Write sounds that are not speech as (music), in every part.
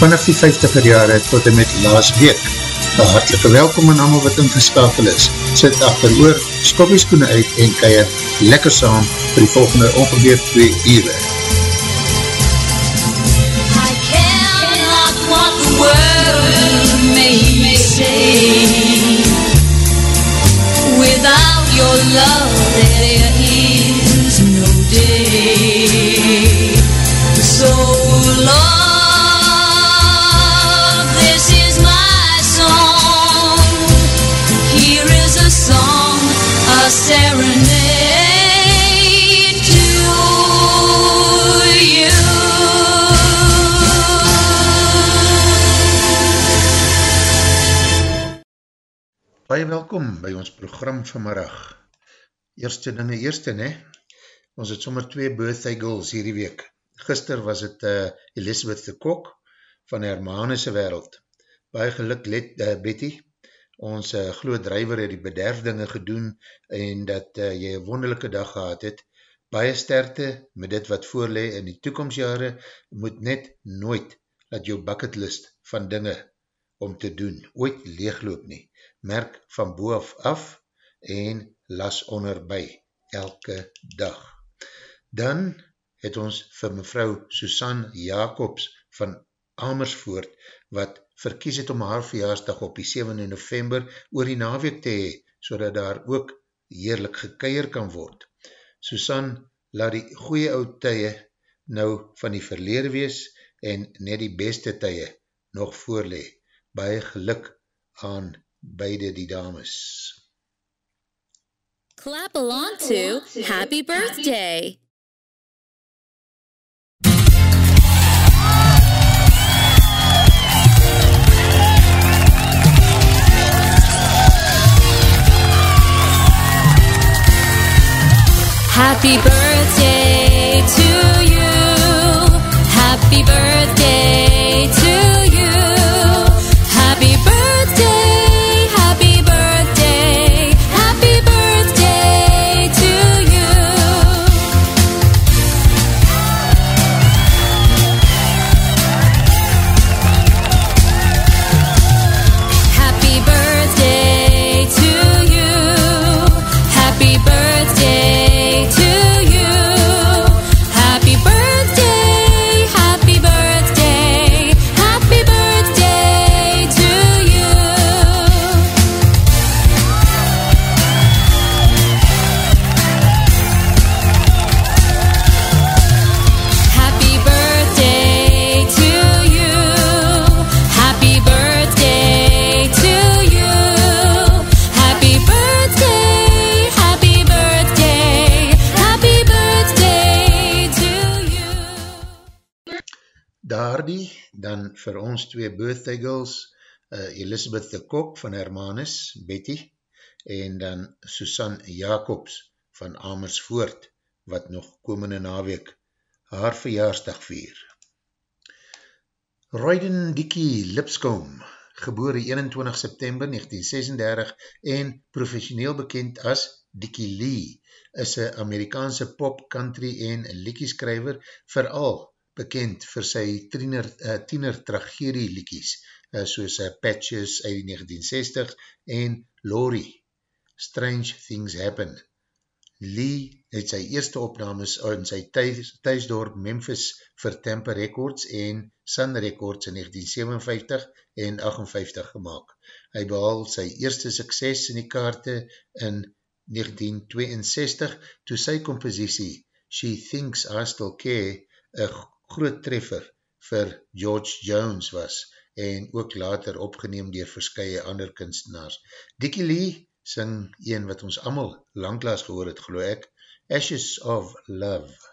vanaf die 50er jare tot en met laas week. Een hartelike welkom aan allemaal wat ingeskakel is. Sit achter oor, skopieskoene uit en keier lekker saam vir die volgende ongeveer 2 uur. Without your love, welkom by ons program vanmiddag. Eerste dinge eerste, ne? Ons het sommer twee birthday goals hierdie week. Gister was het uh, Elizabeth de Kok van Hermanese wereld. Baie geluk let, uh, Betty. Ons uh, glo drijver het die bederfdinge gedoen en dat uh, jy een wonderlijke dag gehad het. Baie sterkte met dit wat voorlee in die toekomstjare moet net nooit dat jou bucketlist van dinge om te doen ooit leegloop nie merk van boaf af en las onderby elke dag. Dan het ons vir mevrou Susan Jacobs van Amersfoort wat verkies het om haar verjaarsdag op die 7 november oor die naweek te hee, so daar ook heerlik gekeier kan word. Susan laat die goeie oud tye nou van die verlede wees en net die beste tye nog voorlee. Baie geluk aan beide die dames. Clap along to Happy Birthday. Happy birthday to you. Happy birthday to you. Daardie, dan vir ons twee birthday girls, uh, Elizabeth de Kok van Hermanus, Betty, en dan Susan Jacobs van Amersfoort, wat nog komende naweek haar verjaarsdag vier. Royden Dickie Lipscomb, gebore 21 September 1936 en professioneel bekend as Dickie Lee, is een Amerikaanse pop, country en liekieskrijver, vooral bekend vir sy tiener, uh, tiener tragedie liekies, uh, soos uh, Patches uit die 1960 en Laurie, Strange Things Happen. Lee het sy eerste opnames in sy thuis, thuisdorp Memphis vir Tampa Records en Sun Records in 1957 en 58 gemaakt. Hy behaal sy eerste sukses in die kaarte in 1962 toe sy compositie She Thinks I Still Care een groot treffer vir George Jones was en ook later opgeneem dier verskye ander kunstenaars. Dickie Lee sing een wat ons allemaal langklaas gehoor het, geloof ek, Ashes of Love.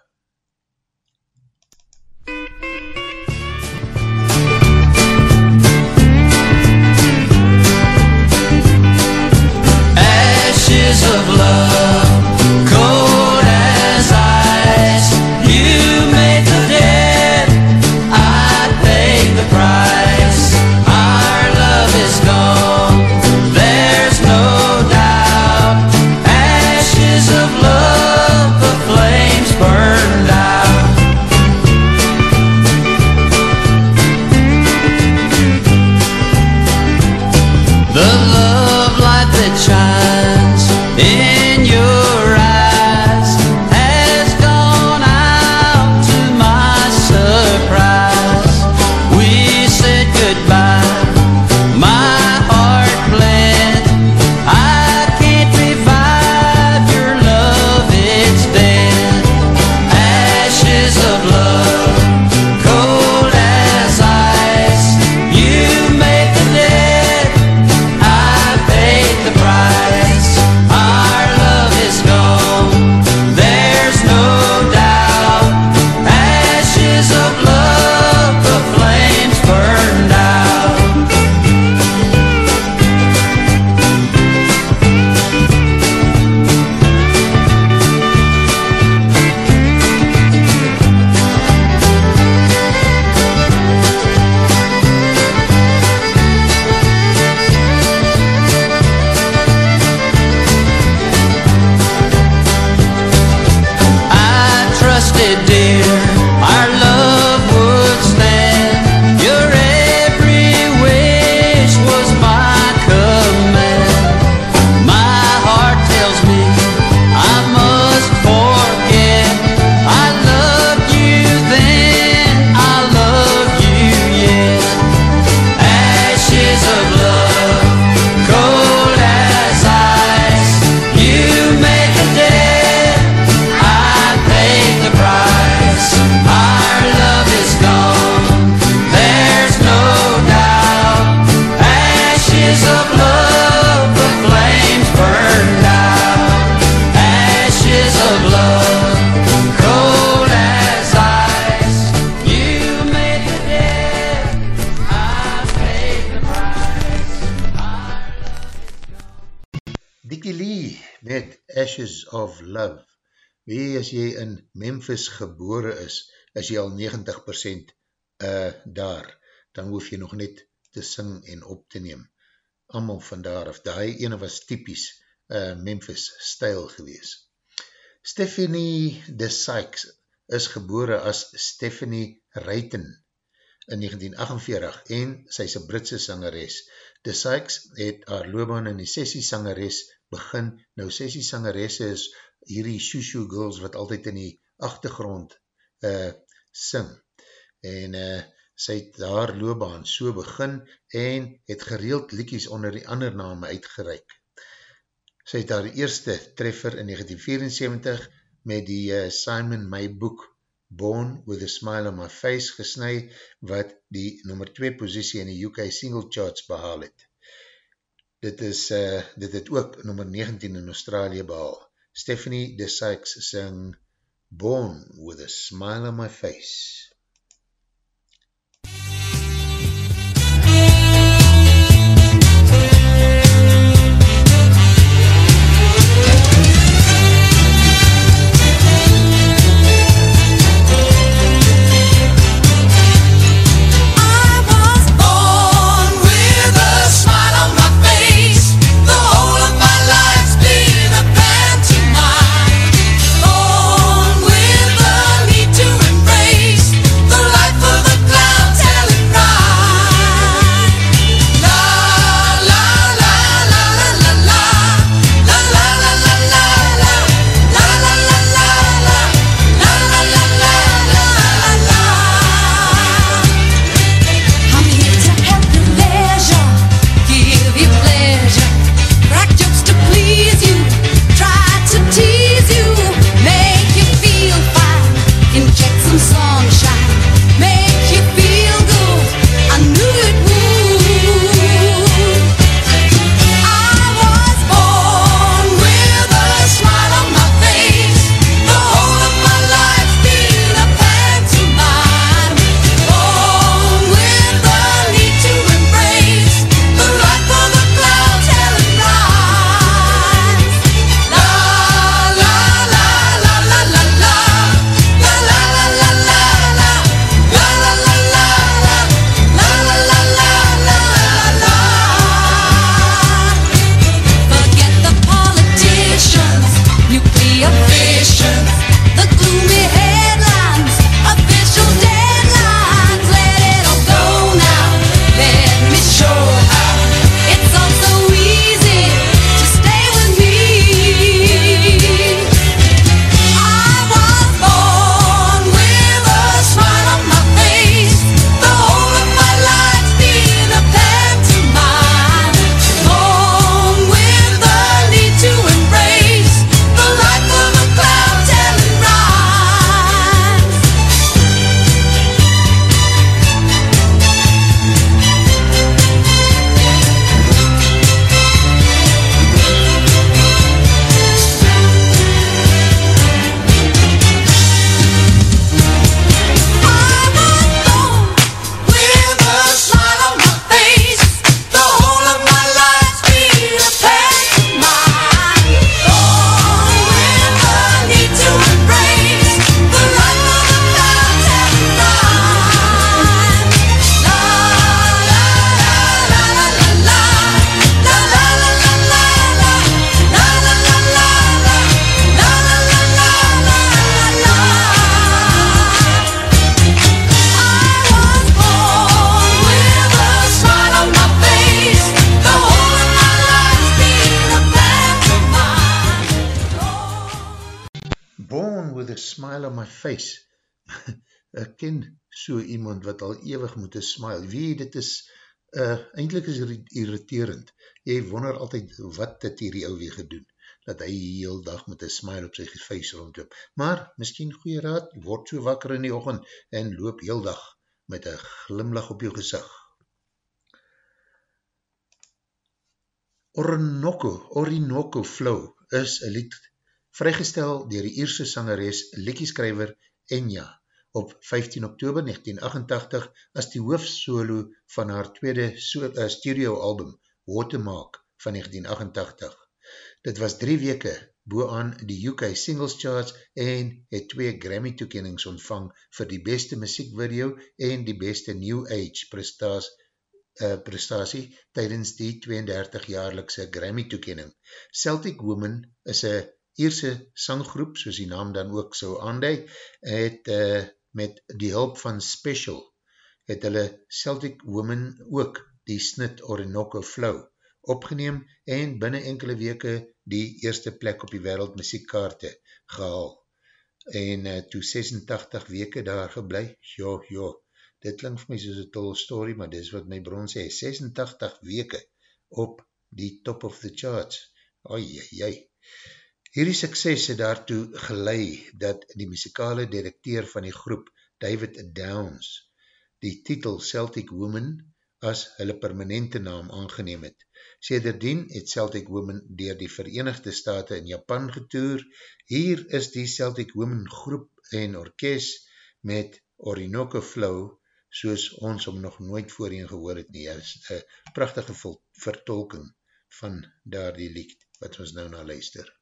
Of Love. Wie as jy in Memphis gebore is, is jy al 90% uh, daar, dan hoef jy nog net te sing en op te neem. Amal van daar af, die ene was typies uh, Memphis stijl gewees. Stephanie de Sykes is gebore as Stephanie Reiten in 1948 en sy is een Britse sangeres. De Sykes het haar loopbaan in die sessie sangeres begin. Nou sessie sangeresse is hierdie shoo-shoo girls wat altyd in die achtergrond uh, sing. En uh, sy het haar loopbaan so begin en het gereeld liekies onder die ander name uitgereik. Sy het haar eerste treffer in 1974 met die uh, Simon My Book Born with a Smile on My Face gesnui wat die nummer 2 positie in die UK single charts behaal het. Dit, is, uh, dit het ook nummer 19 in Australië behaal. Stephanie de Sykes sing Born with a Smile on My Face. So iemand wat al ewig moet een smile. Wie, dit is, uh, eindelijk is irriterend. Jy wonder altyd wat dit hier jou weer gedoen, dat hy heel dag met een smile op sy face rondloop. Maar, miskien goeie raad, word so wakker in die ochend en loop heel dag met een glimlach op jou gezicht. Orinoco, Orinoco Flow is een lied vrygestel dier die Ierse sangeres, liedjeskrijver Enya op 15 oktober 1988 as die hoofdsolo van haar tweede so, uh, studioalbum Watermark van 1988. Dit was drie weke boaan die UK Singles Charts en het twee Grammy toekennings ontvang vir die beste muziekvideo en die beste New Age prestatie uh, prestatie tydens die 32 jaarlikse Grammy toekenning. Celtic Woman is een Ierse sanggroep, soos die naam dan ook so aanduid, het uh, met die hulp van Special, het hulle Celtic Woman ook die snit Orinoco Flow opgeneem en binnen enkele weke die eerste plek op die wereld muziekkaarte gehaal. En uh, toe 86 weke daar geblei, jo, jo, dit klink vir my soos een tol story, maar dis wat my bron sê, 86 weke op die top of the charts. Oi, jai, Hierdie sukses het daartoe gelei dat die muzikale directeur van die groep, David Downs, die titel Celtic Woman as hulle permanente naam aangeneem het. Sederdien het Celtic Woman dier die Verenigde Staten in Japan getoer. Hier is die Celtic Woman groep en orkest met Orinoco Flow, soos ons om nog nooit voorheen gehoor het nie. is een prachtige vertolking van daar die lied wat ons nou na luister.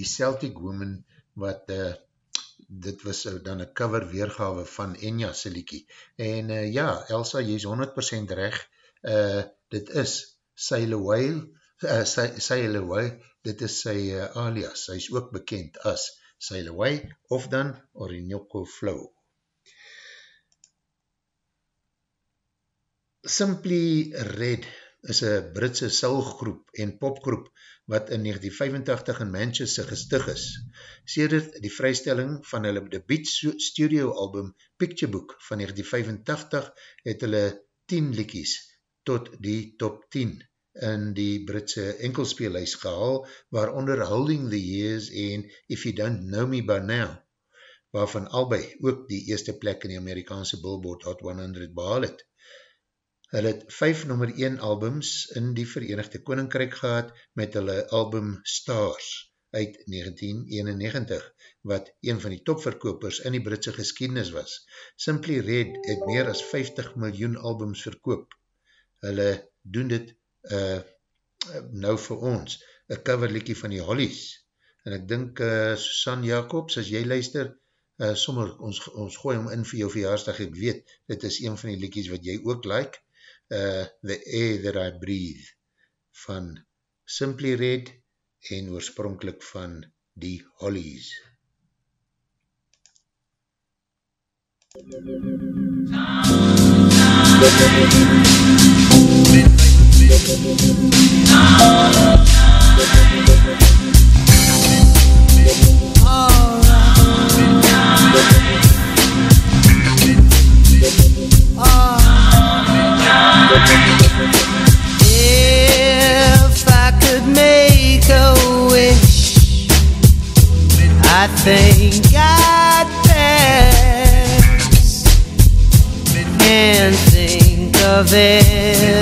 Die Celtic Woman wat uh, dit was uh, dan een cover weergawe van Enya Siliki. En uh, ja, Elsa, jy is 100% recht, uh, dit is Sailaway, uh, Sailaway, dit is sy uh, alias, hy is ook bekend as Sailaway of dan Orinoco Flow. Simply Red is een Britse soulgroep en popgroep wat in 1985 in Manchester gestig is. Sedert die vrystelling van hulle debiet studio album Picture Book van 1985 het hulle 10 likies tot die top 10 in die Britse enkelspeelhuis gehaal, waaronder Holding the Years en If You Don't Know Me By Now, waarvan albei ook die eerste plek in die Amerikaanse Billboard Hot 100 behaal het. Hulle het vijf nummer 1 albums in die Verenigde Koninkryk gehad met hulle album Stars uit 1991, wat een van die topverkopers in die Britse geschiedenis was. Simply Red het meer as 50 miljoen albums verkoop. Hulle doen dit uh, nou vir ons, een coverlikkie van die Hollies. En ek dink, uh, Susan Jacobs, as jy luister, uh, sommer, ons, ons gooi om in vir jou verjaarsdag, ek weet, dit is een van die likkies wat jy ook like, uh, The Air That I Breathe van Simply Red en oorspronkelijk van die Hollies. If I could make a wish, I think I'd pass and think of anything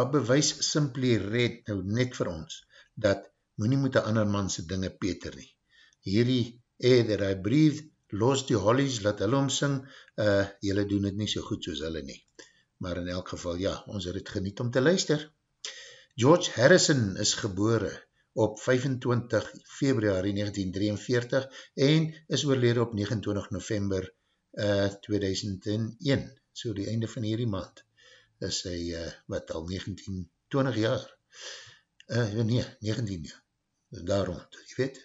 daar bewys Simply Red nou net vir ons, dat moet nie met een ander manse dinge peter nie. Hierdie Air That I Breathe, los die hollies, laat hulle omsing, uh, julle doen het nie so goed soos hulle nie. Maar in elk geval, ja, ons het het geniet om te luister. George Harrison is gebore op 25 februari 1943 en is oorlede op 29 november uh, 2001, so die einde van hierdie maand is hy, uh, wat al 19, 20 jaar, uh, nee, 19 jaar, daar rond, jy weet.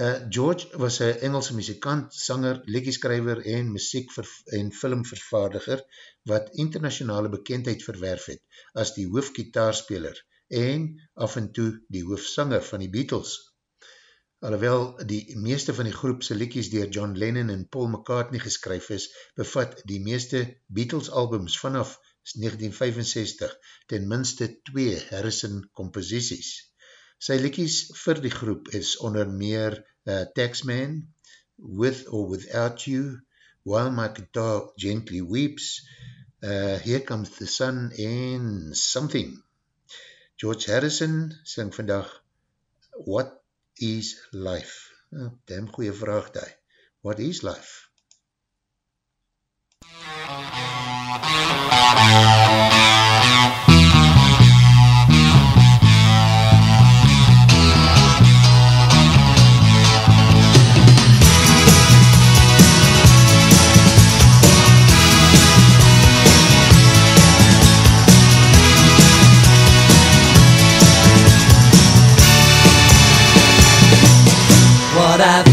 Uh, George was een Engelse muzikant, sanger, lekkieskrijver en muziek en filmvervaardiger wat internationale bekendheid verwerf het as die hoofdgitaarspeler en af en toe die hoofdsanger van die Beatles. Alhoewel die meeste van die groepse lekkies dier John Lennon en Paul McCartney geskryf is, bevat die meeste Beatles albums vanaf 1965 ten minste twee Harrison composities. Sy lekkies vir die groep is onder meer uh, Taxman, With or Without You, While My Guitar Gently Weeps, uh, Here Comes the Sun en Something. George Harrison sing vandag What is Life? Oh, damn goeie vraag die. What is life? what I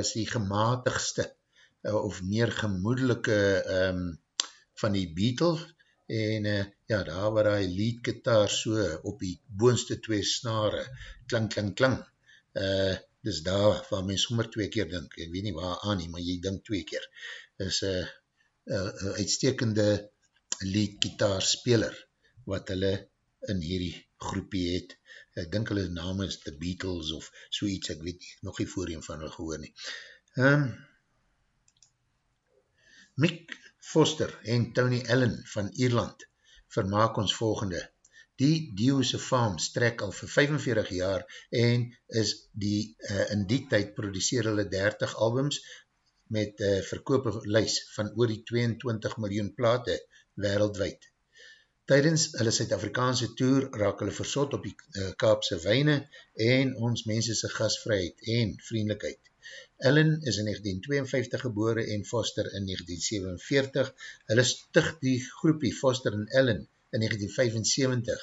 was die gematigste uh, of meer gemoedelike um, van die Beatles. En uh, ja, daar waar hy lead gitaar so op die boonste twee snare, klang, klang, klang, uh, dis daar waar mens sommer twee keer dink, ek weet nie waar aan nie, maar jy dink twee keer, is een uh, uh, uh, uitstekende lead gitaar speler, wat hulle in hierdie groepie het, ek dink hulle naam is The Beatles of so iets, ek weet nie, nog nie voorheen van hulle gehoor nie. Um, Mick Foster en Tony Allen van Ierland vermaak ons volgende. Die Dio'se farm strek al vir 45 jaar en is die, uh, in die tyd produceer hulle 30 albums met uh, verkoop lys van oor die 22 miljoen plate wereldwijd. Tijdens hulle Suid-Afrikaanse tour raak hulle versot op die uh, Kaapse weine en ons mensense gasvrijheid en vriendelijkheid. Ellen is in 1952 gebore en Foster in 1947. Hulle stig die groepie Foster en Ellen in 1975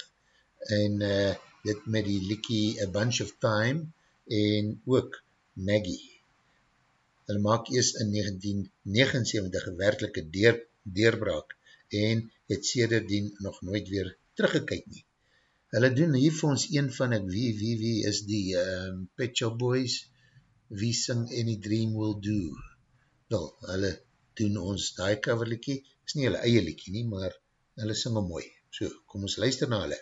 en uh, dit met die likkie A Bunch of Time en ook Maggie. Hulle maak eers in 1979 werkelike deur, deurbraak en het sederdien nog nooit weer teruggekyk nie. Hulle doen hier vir ons een van het wie, wie, wie is die um, Pet Shop Boys, wie sing Any Dream Will Do. Wel, hulle doen ons die coverlikkie, is nie hulle eie likkie nie, maar hulle sing om mooi. So, kom ons luister na hulle.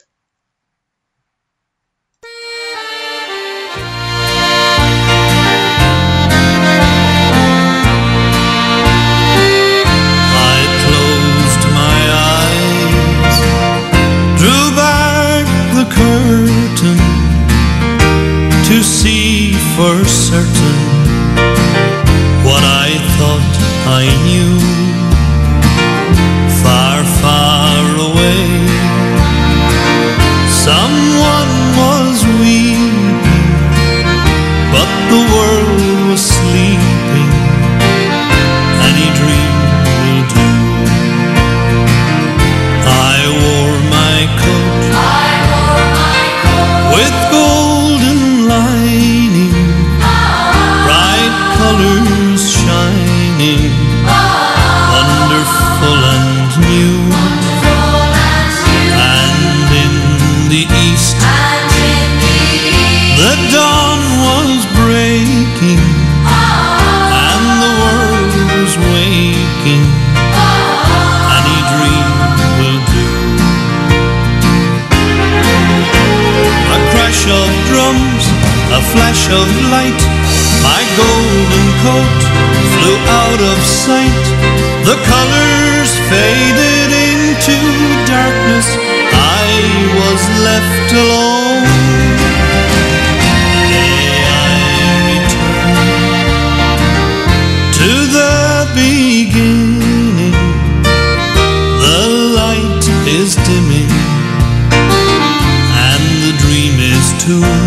For certain what I thought I knew far, far away. Someone flash of light. My golden coat flew out of sight. The colors faded into darkness. I was left alone. May I return to the beginning. The light is dimming and the dream is too.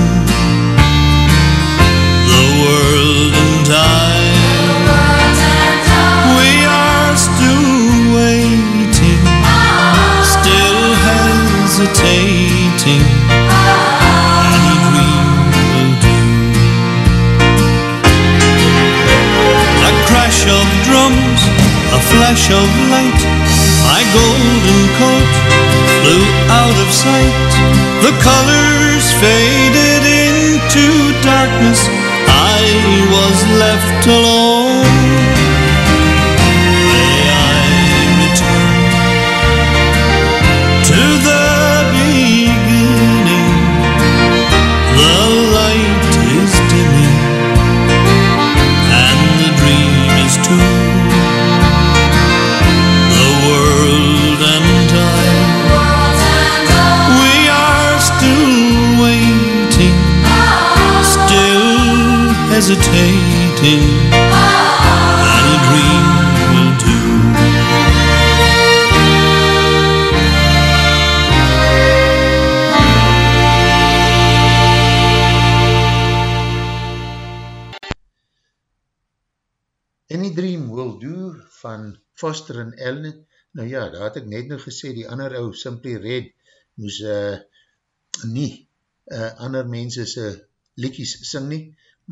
Flash of light. My golden coat flew out of sight. The colors faded into darkness. I was left alone. Hesitating. Any dream will do. Any Dream Will Do van Foster en Ellen. Nou ja, daar het ek net nou gesê, die ander ou, Simply Red, moes uh, nie uh, ander mense se liekies sing nie,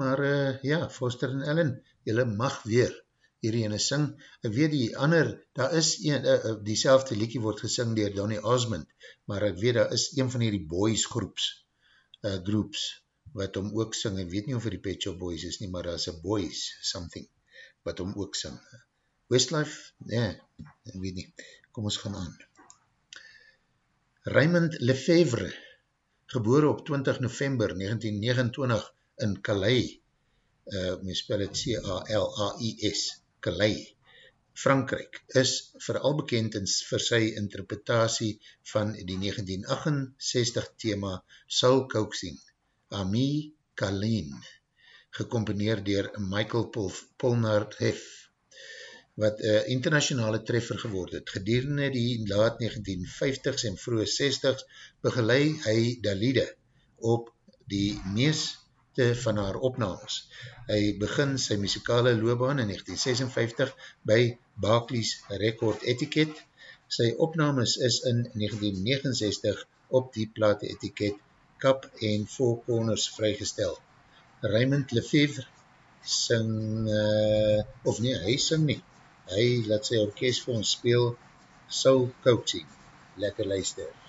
maar uh, ja, Foster en Ellen, jylle mag weer hierdie ene sing. Ek weet die ander, daar is een, uh, die selfde liekie word gesing dier Donny Osmond, maar ek weet daar is een van hierdie boys groeps, uh, groups, wat om ook sing, ek weet nie of die Pet Shop Boys is nie, maar daar is a boys something, wat om ook sing. Westlife, nee, ek weet nie, kom ons gaan aan. Raymond Lefevre, gebore op 20 november 1929 in Calais, uh, my spel het C-A-L-A-I-S, Calais, Frankrijk, is vooral bekend in, vir sy interpretatie van die 1968 thema Soul Coaxing, Ami Kalin, gecomponeerd dier Michael Pol Polnard Hef, wat een uh, internationale treffer geword het. Gedurende die laat 1950s en vroege 60s begeleid hy Dalide op die meeste van haar opnames. Hy begin sy muzikale loopbaan in 1956 by Barclays Record Etiquette. Sy opnames is in 1969 op die plate etiket Kap en Four Corners vrygestel. Raymond Lefevre sing, uh, of nee, hy sing nie, hy laat sy orkest vir ons speel Soul Coaching. Lekker luister.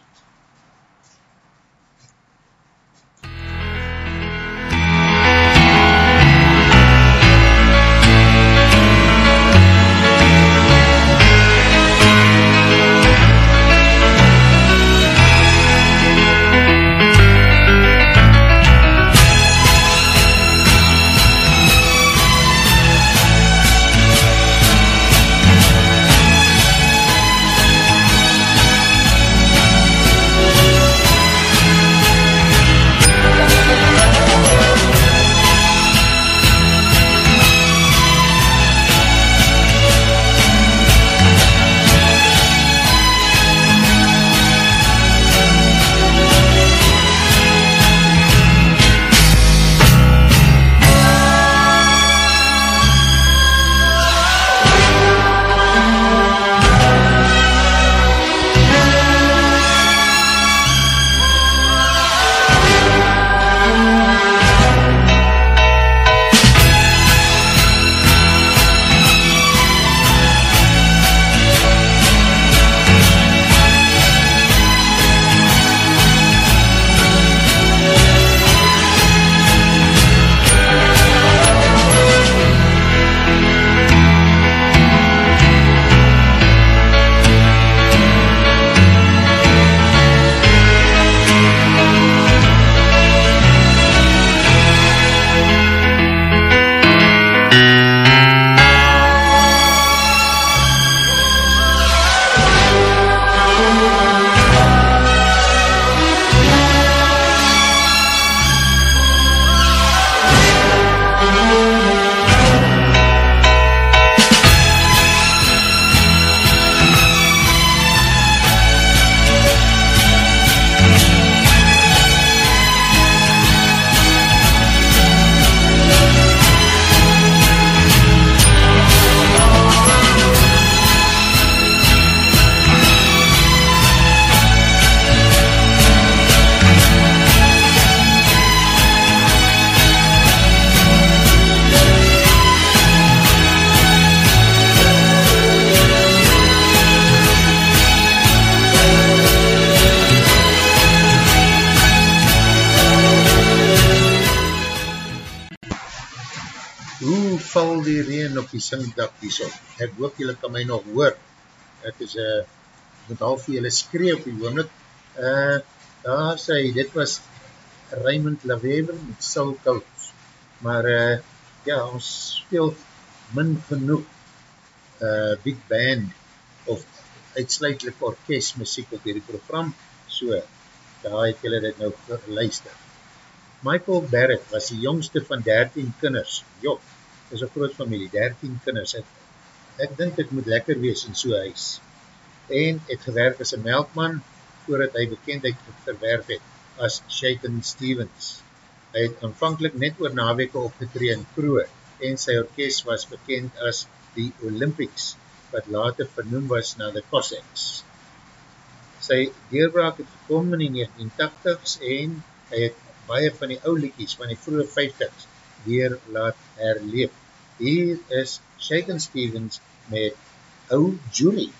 Die singdak die so. Ek hoop julle kan my nog hoor. Ek is, uh, moet al vir julle skree op die woonlik. Uh, daar sê, dit was Raymond Laweber met Soul Coach. Maar, uh, ja, ons speel min genoeg uh, big band of uitsluitlik orkest muziek op hierdie program. So, daar het julle dit nou geluister. Michael Barrett was die jongste van 13 kinders. Jok, is een groot familie, 13 kinders, ek, ek dink dit moet lekker wees in so'n huis. En het gewerk as een melkman, voordat hy bekendheid verwerf het as Shaken Stevens. Hy het aanvankelijk net oor naweke opgetree in Kroe en sy orkest was bekend as die Olympics, wat later vernoem was na the Cossacks. Sy deurbraak het gekom in die 1980s en hy het baie van die ou liedjies van die vroege 50s weer laat herleef. Hier is Shaken Stevens met Ou Julie.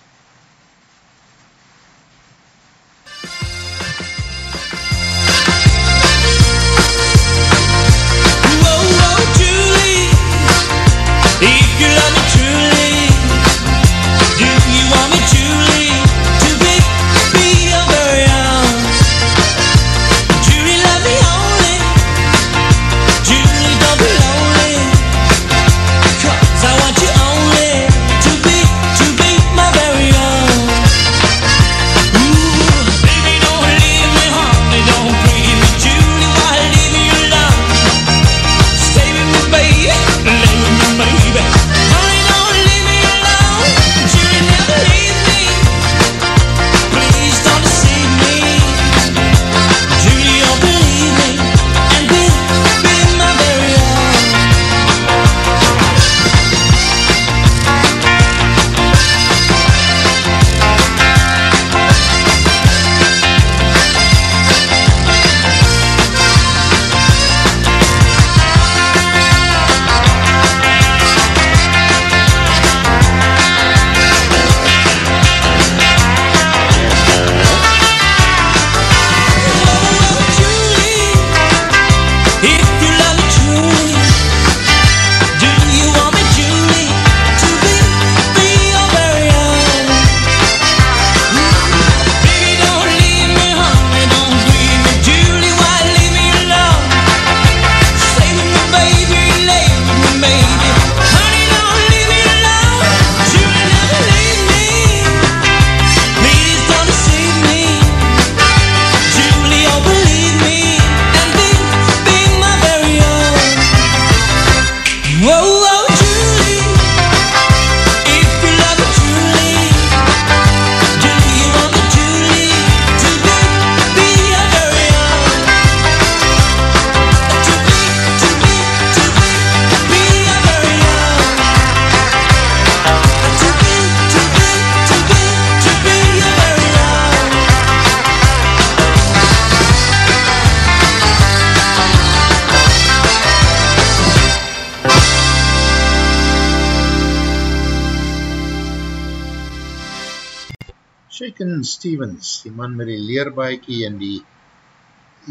Sufjan Stevens, die man met die leerbaaikie en die,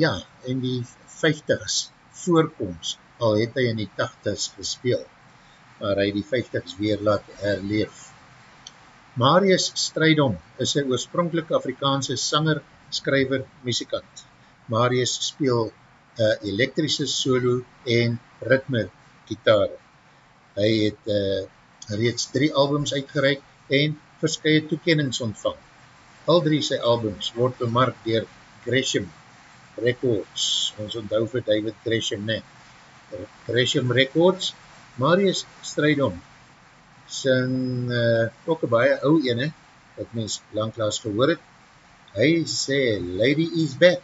ja, en die 50s voorkomst, al het hy in die 80s gespeel, maar hy die 50s weer laat herleef. Marius Strijdom is sy oorspronkelijk Afrikaanse sanger, skryver, muzikant. Marius speel uh, elektrische solo en ritme gitaar. Hy het uh, reeds drie albums uitgereik en verskye toekennings ontvang. Al drie sy albums word bemarkt dier Gresham Records. Ons onthou vir David Gresham, ne? Gresham Records. Marius Strijdom sing uh, ook een baie ou ene, wat mens langklaas gehoor het. Hy sê, Lady is back.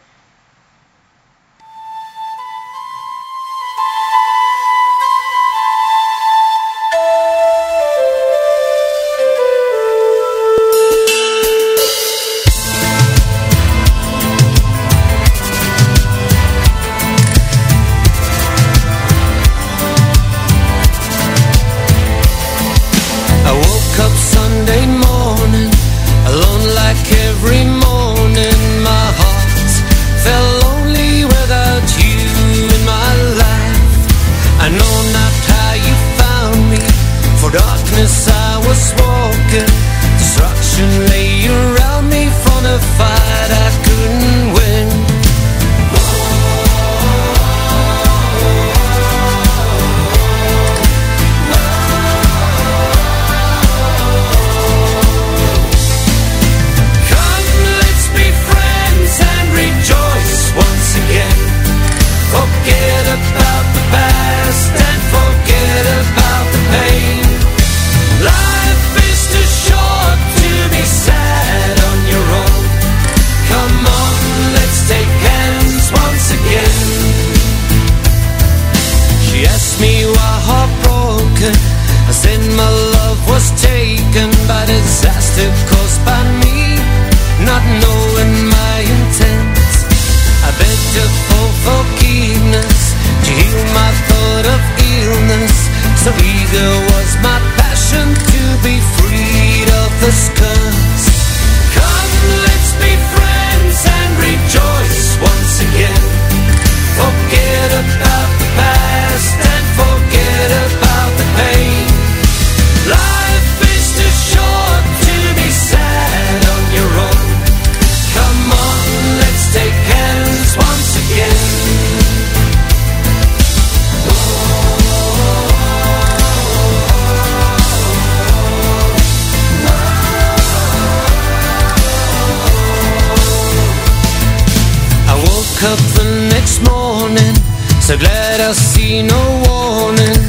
Dawning So glad I see no warning.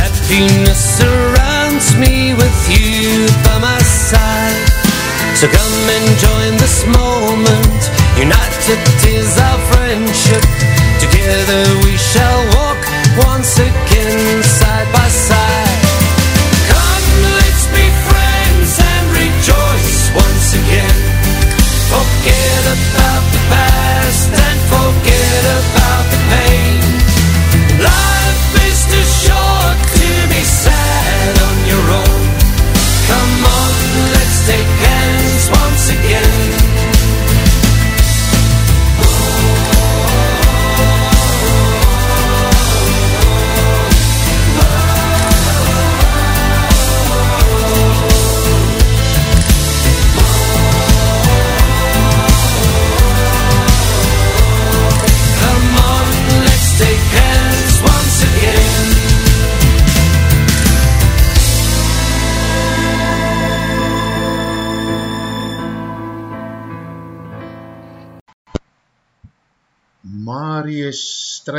Happiness surrounds me with you by my side. So come and join this moment. United is our friendship. Together we shall walk once again side by side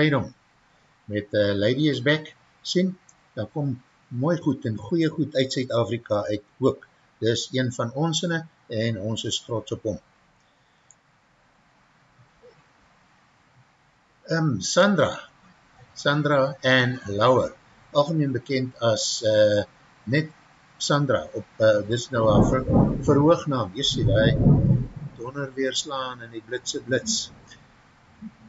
Strijdom met uh, Lady is Back sien, daar kom mooi goed en goeie goed uit Zuid-Afrika uit ook. Dis een van ons ene en ons is trots op hom. Um, Sandra, Sandra en Lauer, algemeen bekend as uh, net Sandra, op, uh, dis nou haar ver, verhoognaam, jy sê die donder weerslaan en die blitse blits.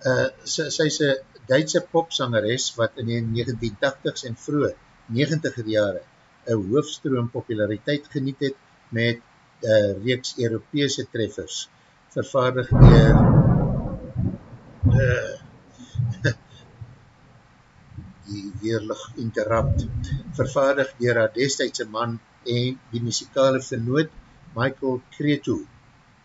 Uh, sy, sy is een Duitse popsangeres wat in die 1980s en vroeg 90er jare een hoofstroom populariteit geniet het met uh, reeks Europese treffers vervaardig dier uh, (laughs) die weerlig interrupt vervaardig dier haar destijdse man en die muzikale vernoot Michael Cretu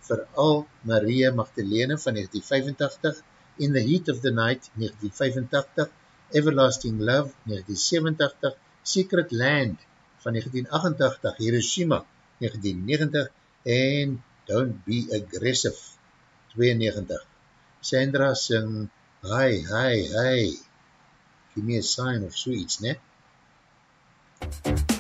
vooral Maria Magdalene van 1985 In the Heat of the Night 1985, Everlasting Love 1987, Secret Land van 1988, Hiroshima 1990 en Don't Be Aggressive 92. Sandra sing Hi, hi, hi Give me a sign of so iets, ne? You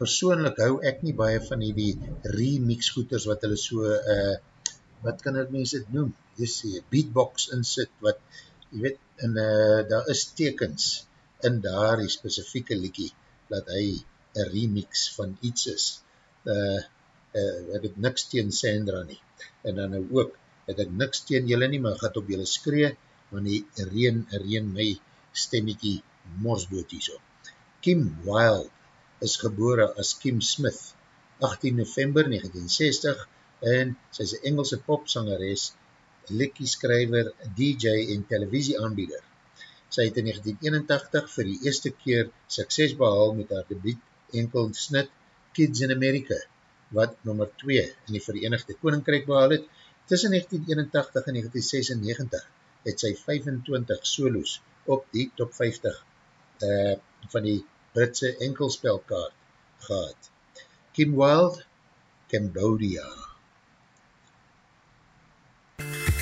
persoonlik hou ek nie baie van die, die remix goeders wat hulle so, uh, wat kan het mens het noem, jy sê, beatbox insit, wat, jy weet, en uh, daar is tekens in daar die specifieke liekie, dat hy een remix van iets is. Uh, uh, ek het niks teen Sandra nie, en dan nou ook, het ek niks teen julle nie, maar gaat op julle skree, want die reen, reen my stemmiekie morsdood hier so. Kim Wilde is gebore as Kim Smith, 18 november 1960, en sy is een Engelse popsangeres, lekkieskrijver, DJ en televisieaanbieder. Sy het in 1981 vir die eerste keer sukses behaal met haar debiet enkel snit Kids in America, wat nummer 2 in die Verenigde Koninkryk behaal het. Tussen 1981 en 1996 het sy 25 solos op die top 50 uh, van die Britse enkelspelkaart gehad. Kim Wilde, Cambodia. Cambodia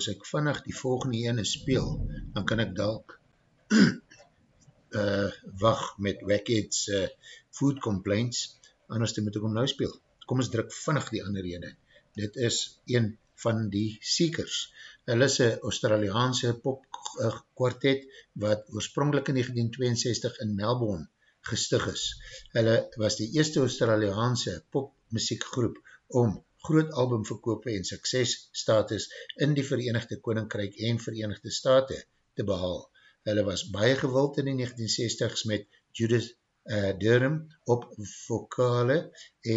as ek vannig die volgende ene speel, dan kan ek dalk (clears throat) uh, wacht met Wackhead's uh, Food Complaints, anders moet ek hom nou speel. Kom ons druk vannig die ander ene. Dit is een van die Seekers. Hulle is een Australiaanse popkwartet wat oorspronkelijk in 1962 in Melbourne gestig is. Hulle was die eerste Australiaanse popmuziekgroep om groot albumverkoop en suksesstatus in die Verenigde Koninkrijk en Verenigde Staten te behaal. Hulle was baie gewild in die 1960s met Judith uh, Durham op vokale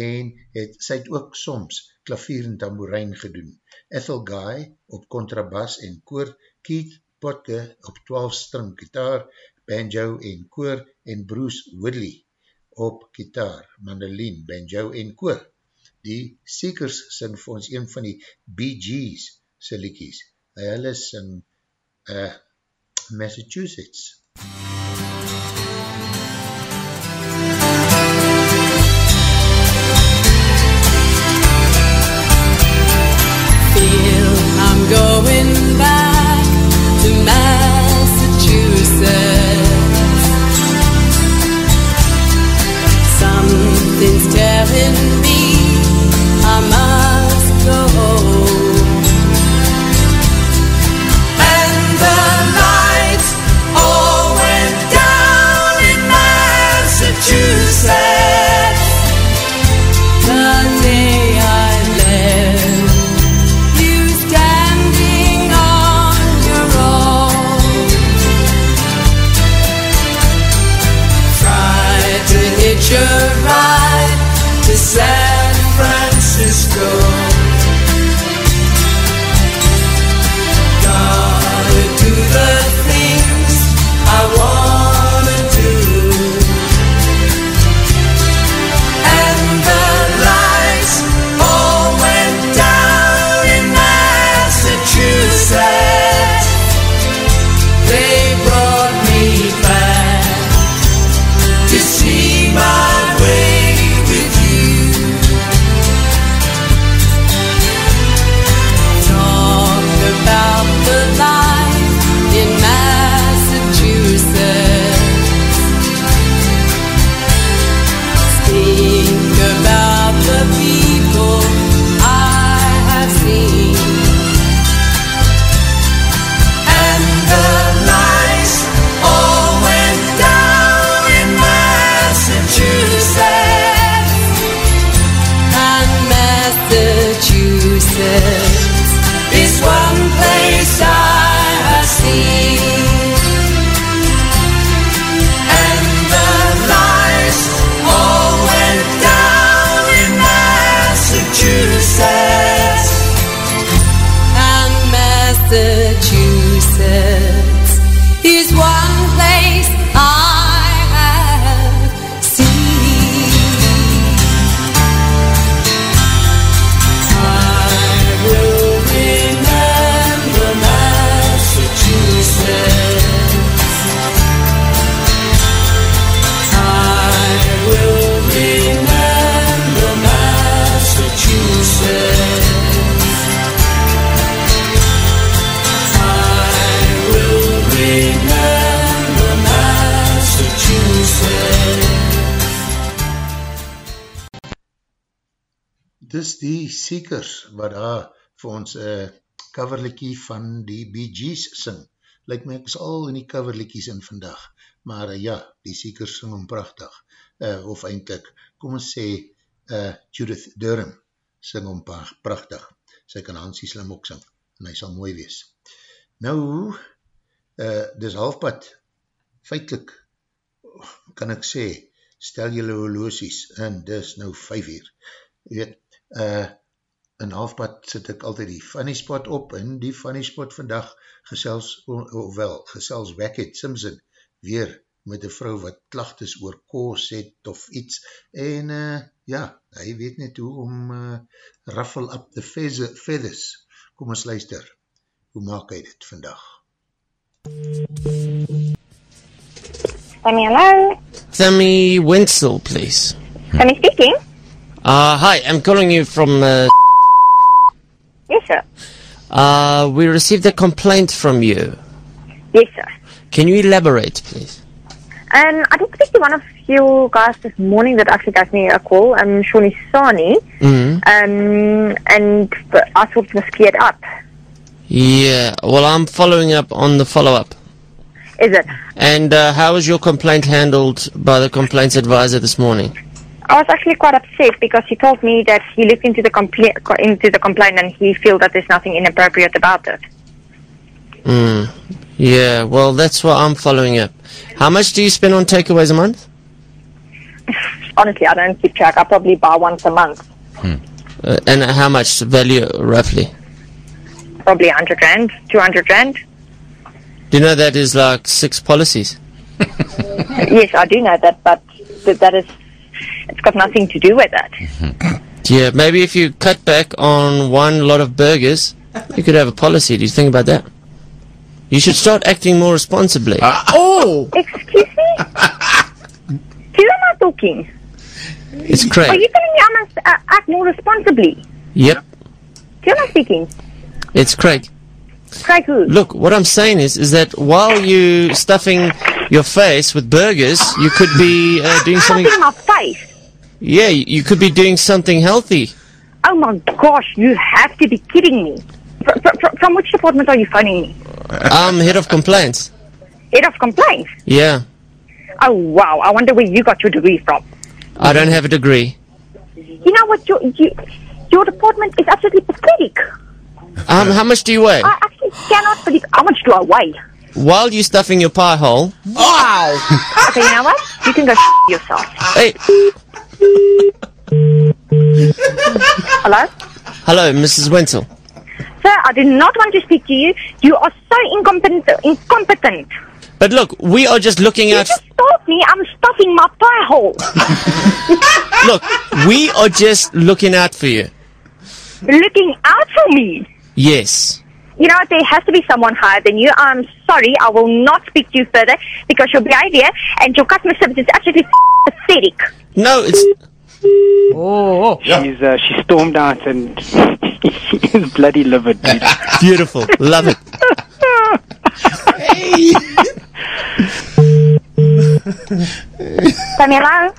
en het, sy het ook soms klavier en tamboerijn gedoen. Ethel Guy op contrabas en koor, Keith Potke op 12 string gitaar, banjo en koor en Bruce Woodley op gitaar, mandoline, banjo en koor die Seekers sing vir ons een van die Bee Gees se liekies. Hulle sing uh, Massachusetts. Feel I'm going back to Massachusetts. Something's telling me Dis die Seekers wat daar vir ons uh, coverlikkie van die Bee Gees sing. Lyk my ek is al in die coverlikkies in vandag. Maar uh, ja, die Seekers sing om prachtig. Uh, of eindelijk, kom ons sê, uh, Judith Durham sing om prachtig. Sy kan Hansie Slim ook sing. En hy sal mooi wees. Nou, uh, dis halfpad. Feitlik, kan ek sê, stel jylle horlosies en dis nou 5 uur. Jy weet, uh, in halfpad sit ek altyd die funny spot op en die funny spot vandag gesels, ofwel, gesels Wackhead Simpson weer met een vrou wat klachtes oor koos het of iets en uh, ja, hy weet net hoe om uh, ruffle up the feather- feathers. Kom ons luister, hoe maak hy dit vandag? Sammy, hello. Sammy Wenzel, please. Sammy speaking. Uh, hi, I'm calling you from. Uh, Yes, sir. Uh, we received a complaint from you. Yes, sir. Can you elaborate, please? Um, I did speak to one of you guys this morning that actually gave me a call, um, Shawnee Sani, Mm. um, and I thought it was cleared up. Yeah. Well, I'm following up on the follow-up. Is it? And uh, how was your complaint handled by the complaints advisor this morning? I was actually quite upset because he told me that he looked into the compla- co- into the complaint and he feels that there's nothing inappropriate about it. Mm. Yeah. Well, that's what I'm following up. How much do you spend on takeaways a month? Honestly, I don't keep track. I probably buy once a month, Uh, and how much value roughly? probably 100 rand, 200 rand. Do you know that is like six policies? yes, I do know that, but th- that is, it's got nothing to do with that. Yeah, maybe if you cut back on one lot of burgers, you could have a policy. Do you think about that? You should start acting more responsibly. oh! Excuse me? (laughs) Who am I talking? It's Are you telling me I must uh, act more responsibly? Yep, Who am I speaking? it's Craig. Craig who? Look, what I'm saying is, is that while you stuffing your face with burgers, you could be uh, doing something. Stuffing my face? Yeah, you could be doing something healthy. Oh my gosh, you have to be kidding me. Fr- fr- fr- from which department are you phoning me? I'm head of complaints. Head of complaints? Yeah, Oh wow, I wonder where you got your degree from. I don't have a degree. You know what, your, you, your department is absolutely pathetic. Um, how much do you weigh? I actually cannot believe how much do I weigh. While you stuffing your pie hole. Wow. (laughs) okay, you know what? You can go (laughs) yourself. Hey, Hello? hello, Mrs. Wenzel. Sir, I did not want to speak to you. You are so incompetent. incompetent. But look, we are just looking You out. just told me I'm stuffing my pie hole. (laughs) Look, we are just looking out for you. Looking out for me. Yes. You know, there has to be someone higher than you. I'm sorry, I will not speak to you further because your behavior and your customer service is absolutely pathetic. No, it's. Oh, she's uh, she stormed out and she (laughs) is bloody livid, dude. (laughs) Beautiful. Love it. Pamela,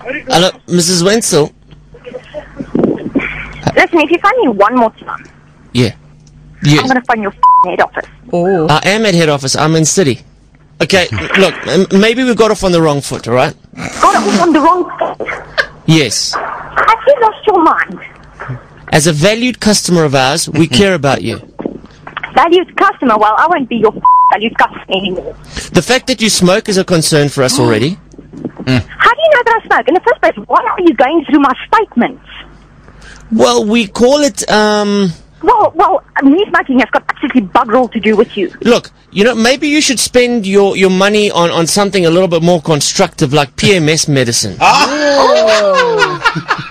Hello, Mrs. Wenzel. listen, if you find me one more time, Yeah. I'm going to find your head office. Oh. I am at head office. I'm in city. Okay, look, maybe we got off on the wrong foot, all right? Got it on the wrong foot. Yes. Have you lost your mind? As a valued customer of ours, we care about you. Valued customer, well, I won't be your valued customer anymore. The fact that you smoke is a concern for us already. How do you know that I smoke? In the first place, why are you going through my statements? Well, we call it, um. Well, well, me smoking has got absolutely bugger all to do with you. Look, you know, maybe you should spend your, your money on, on something a little bit more constructive, like PMS medicine. Ah! Oh.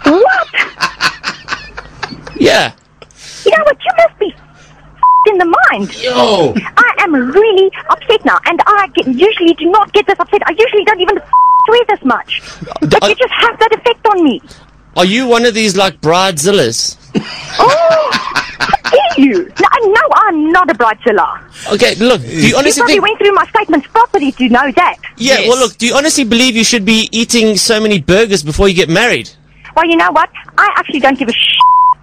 (laughs) what? Yeah. You know what? You must be in the mind. Yo. I am really upset now, and I get, usually do not get this upset. I usually don't even swear this much. But you just have that effect on me. Are you one of these, like, bridezillas? Oh, how dare you? No, no, I'm not a bridezilla. Okay, look, do you You honestly probably think... went through my statements properly to know that. Yeah, well, look, do you honestly believe you should be eating so many burgers before you get married? Well, you know what? I actually don't give a sh-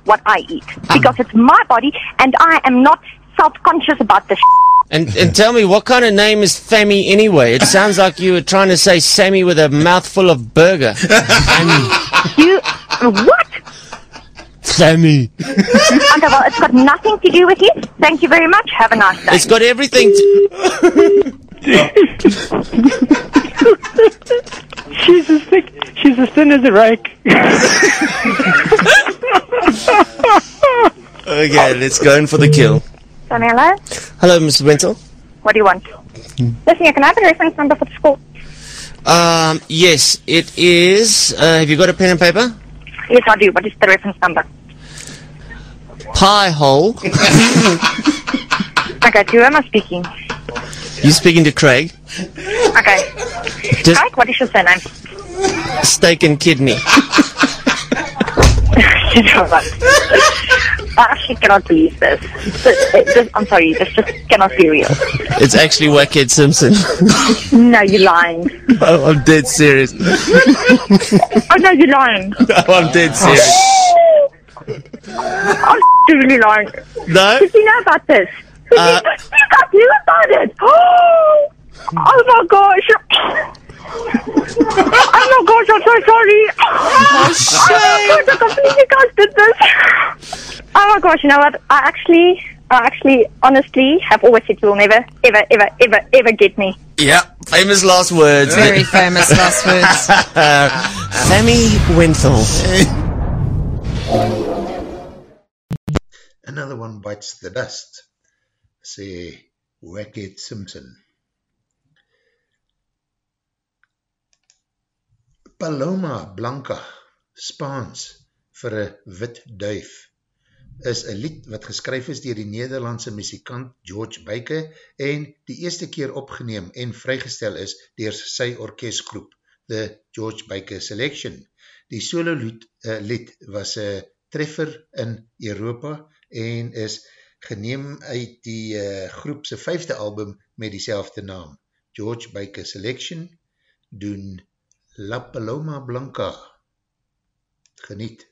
what I eat ah. because it's my body, and I am not self-conscious about the. Sh- And, and tell me, what kind of name is Fammy anyway? It sounds like you were trying to say Sammy with a mouthful of burger. (laughs) you what? Sammy. okay, well, it's got nothing to do with you. Thank you very much. Have a nice day. It's got everything (laughs) she's as thick, she's as thin as a rake. (laughs) Okay, let's go in for the kill. Sonny, hello? Hello, Mr. Wintle. What do you want? Listen, you can I have a reference number for the school. Um, yes, it is. Uh, have you got a pen and paper? Yes, I do. What is the reference number? Pie hole. (laughs) Okay, to who am I speaking? You speaking to Craig? Okay. Just- Craig, what is your surname? Steak and kidney. You know what? I actually cannot believe this. This, this. I'm sorry, this just cannot be real. It's actually Wackhead Simpson. No, you're lying. no, (laughs) oh, I'm dead serious. (laughs) Oh no, you're lying. No, oh, I'm dead serious. I'm really lying. No? Did you know about this? Uh, you, you guys knew about it? Oh my gosh. Oh my gosh, I'm so sorry. Oh, my gosh, I can't believe you guys did this. Oh my gosh, you know what? I actually, I actually, honestly, have always said you will never, ever, ever, ever, ever get me. Yeah, famous last words. Very famous last words. (laughs) Sammy Wenthal. (laughs) Another one bites the dust, sê Wackhead Simpson. Paloma Blanca, Spaans vir een wit duif, is een lied wat geskryf is dier die Nederlandse muzikant George Baker en die eerste keer opgeneem en vrygestel is dier sy orkestgroep, The George Baker Selection. Die solo lied, uh, lied was een treffer in Europa en is geneem uit die uh, groepse vijfde album met die naam. George Baker Selection doen La Paloma Blanca. Geniet.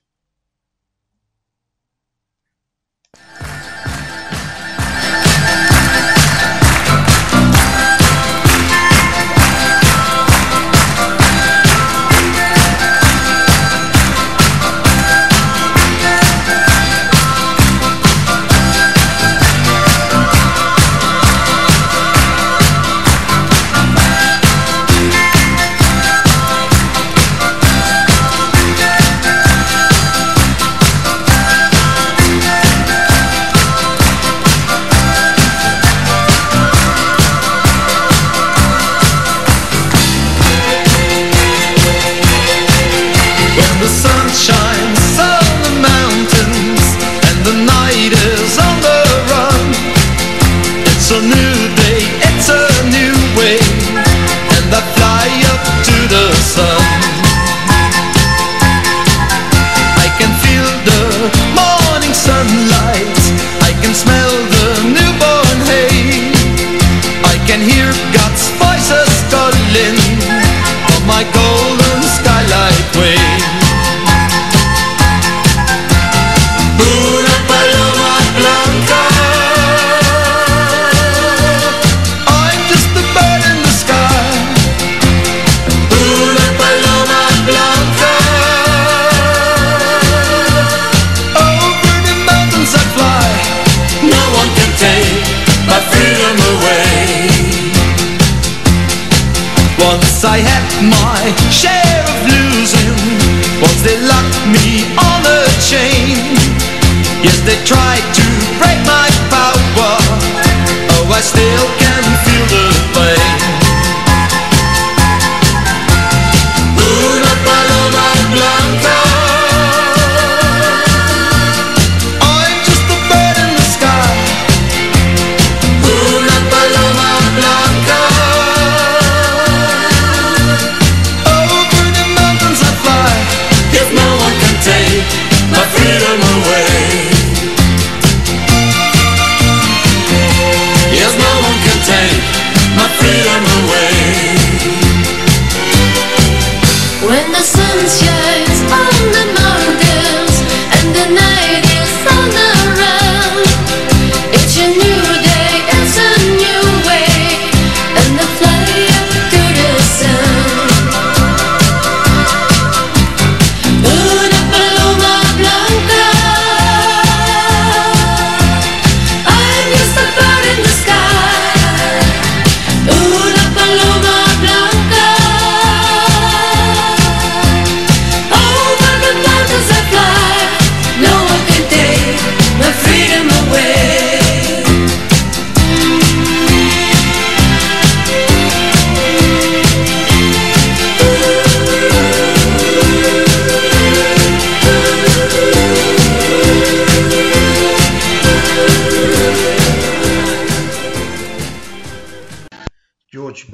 My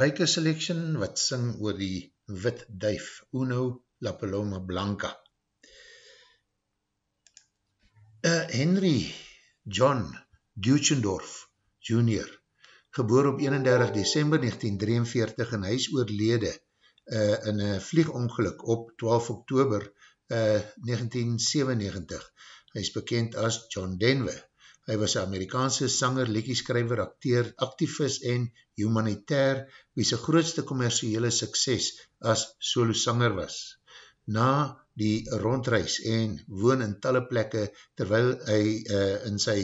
Baker Selection wat sing oor die wit duif Uno La Paloma Blanca. Uh, Henry John Duchendorf Jr. geboor op 31 december 1943 en hy is oorlede uh, in een vliegongeluk op 12 oktober uh, 1997. Hy is bekend as John Denver. Hy was Amerikaanse sanger, lekkieskrijver, acteur, activist en humanitair, wie sy grootste commerciële sukses as solo sanger was. Na die rondreis en woon in talle plekke terwyl hy uh, in sy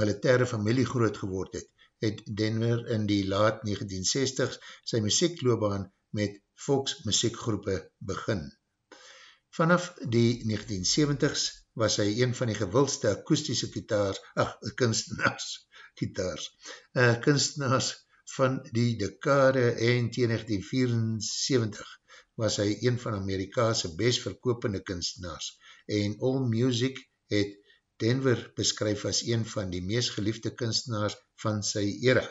militaire familie groot geword het, het Denver in die laat 1960s sy muziekloobaan met volksmuziekgroepe begin. Vanaf die 1970s was hy een van die gewildste akoestische gitaars, ach, kunstenaars, gitaars, uh, kunstenaars van die dekade en tegen 1974 was hy een van Amerikaanse best verkopende kunstenaars en All Music het Denver beskryf as een van die meest geliefde kunstenaars van sy era.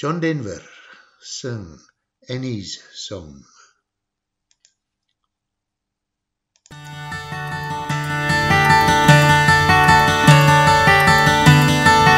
John Denver sing Annie's Song.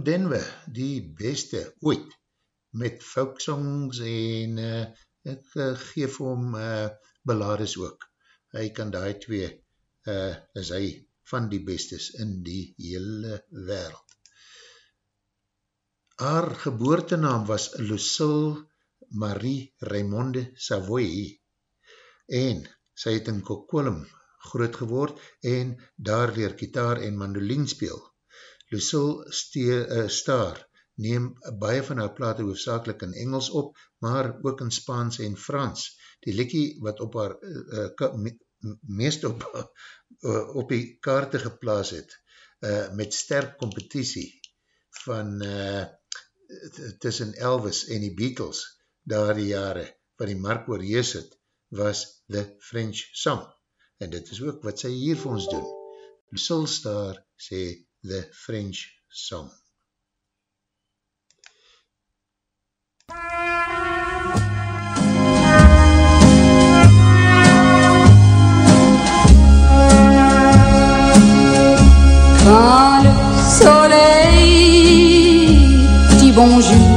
John Denver, die beste ooit, met folksongs en uh, ek uh, geef hom uh, belades ook. Hy kan die twee, uh, is hy van die bestes in die hele wereld. Haar geboortenaam was Lucille Marie Raymonde Savoy en sy het in Coquilum groot geword en daar leer gitaar en mandolin speel. Lucille Ste uh, Star neem baie van haar plate hoofdzakelik in Engels op, maar ook in Spaans en Frans. Die likkie wat op haar uh, ka, me, meest op, uh, (laughs) op die kaarte geplaas het, uh, met sterk competitie van uh, tussen Elvis en die Beatles, daar die jare, wat die mark oorhees het, was The French Song. en dit is ook wat sy hier vir ons doen. Lucille Star sê The French Song. Quand le soleil dit bonjour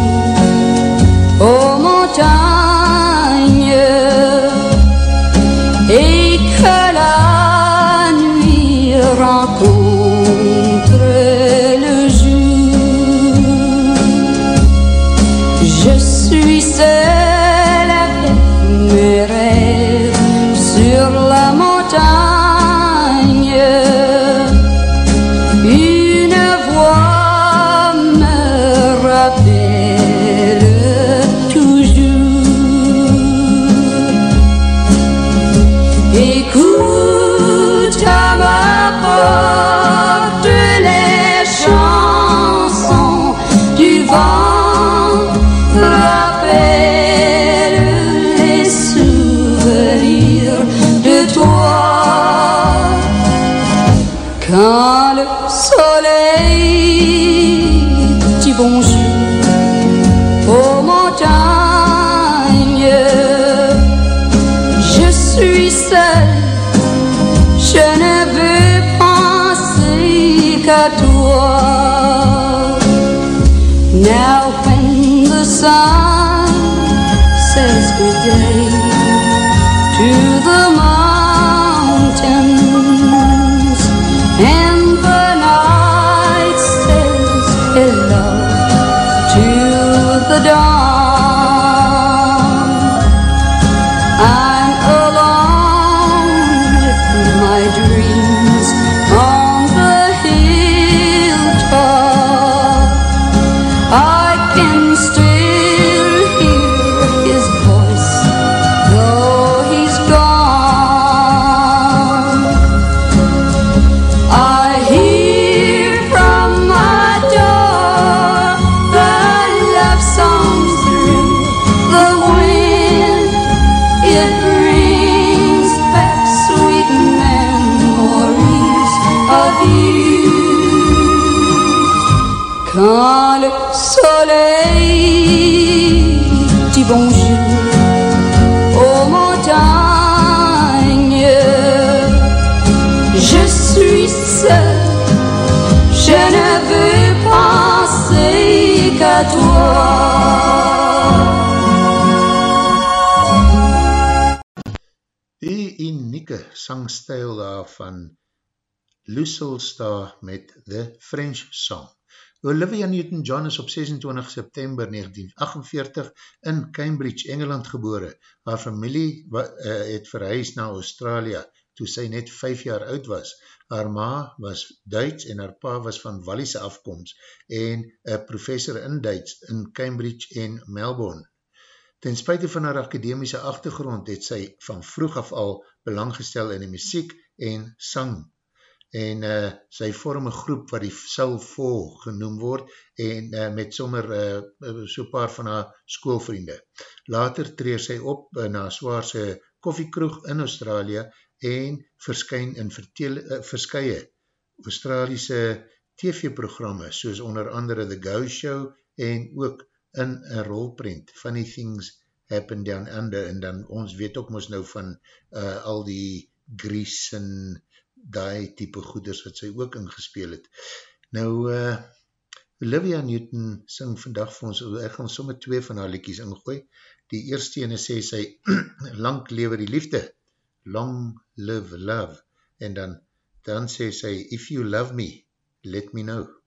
sangstijl daarvan Lucille Star met The French Song. Olivia Newton-John is op 26 september 1948 in Cambridge, Engeland gebore. Haar familie uh, het verhuis na Australië toe sy net 5 jaar oud was. Haar ma was Duits en haar pa was van Wallise afkomst en een professor in Duits in Cambridge en Melbourne. Ten spuite van haar academische achtergrond het sy van vroeg af al belang gestel in die muziek en sang. En uh, sy vorm een groep wat die Soul 4 genoem word en uh, met sommer uh, so paar van haar schoolvriende. Later treer sy op uh, na Swaarse koffiekroeg in Australië en verskyn in verteel, uh, verskye Australiese TV-programme soos onder andere The Go Show en ook in een rolprint, Funny Things Happen Down Under, en dan ons weet ook ons nou van uh, al die Grease en die type goeders wat sy ook ingespeel het. Nou, uh, Olivia Newton sing vandag vir ons, ek gaan somme twee van haar liekies ingooi. Die eerste ene sê sy, (clears throat) lang lewe die liefde, long live love, en dan, dan sê sy, if you love me, let me know.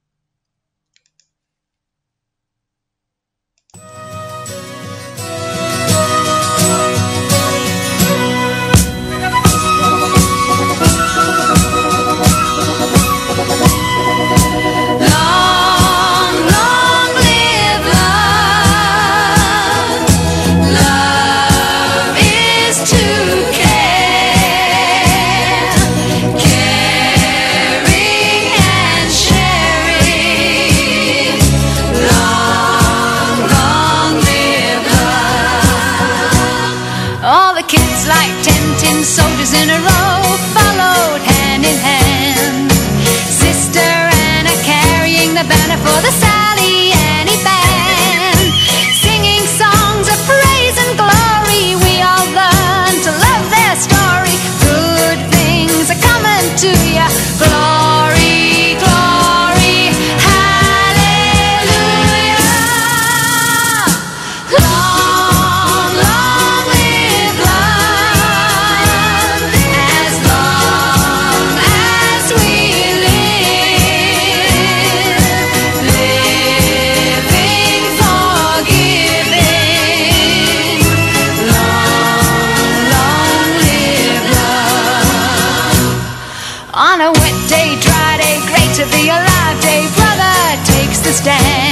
the alive day brother takes the stand.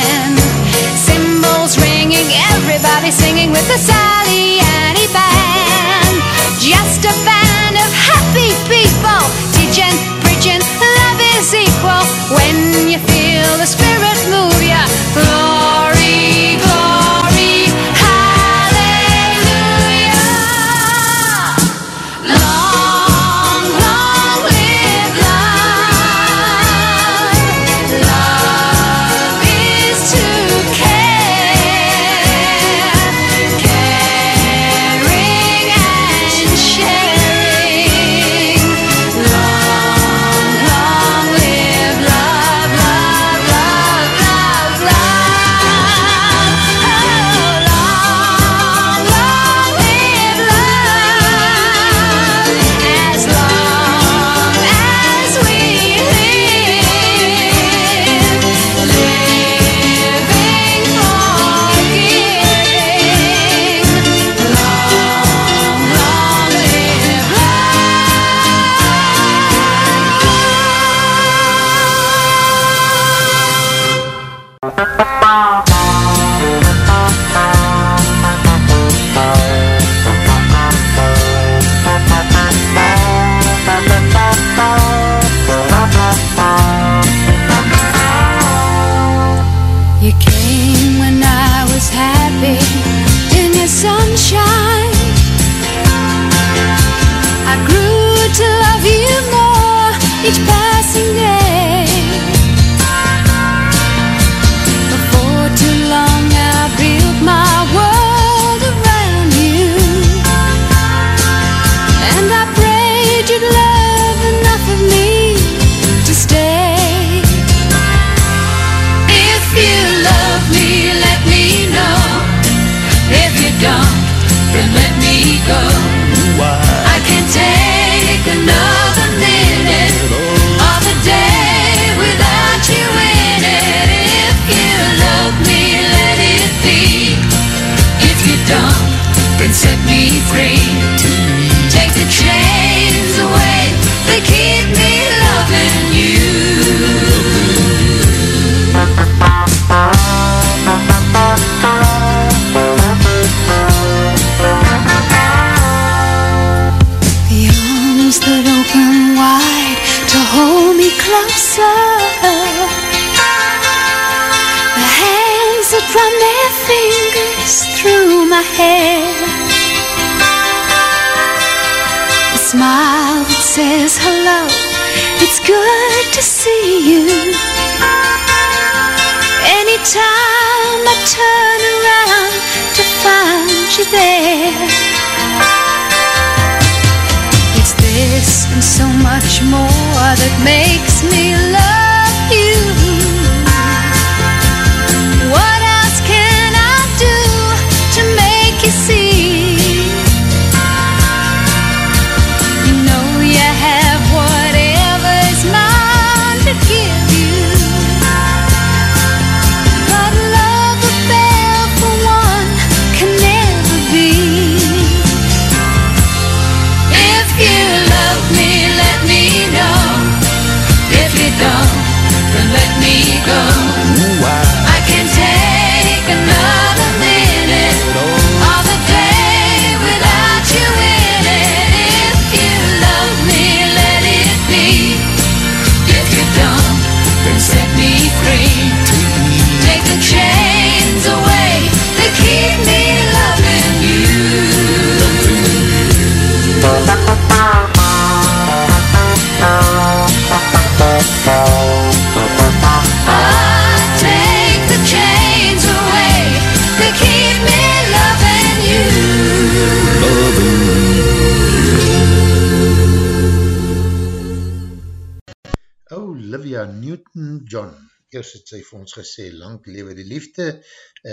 John, eers het sy vir ons gesê, lang lewe die liefde,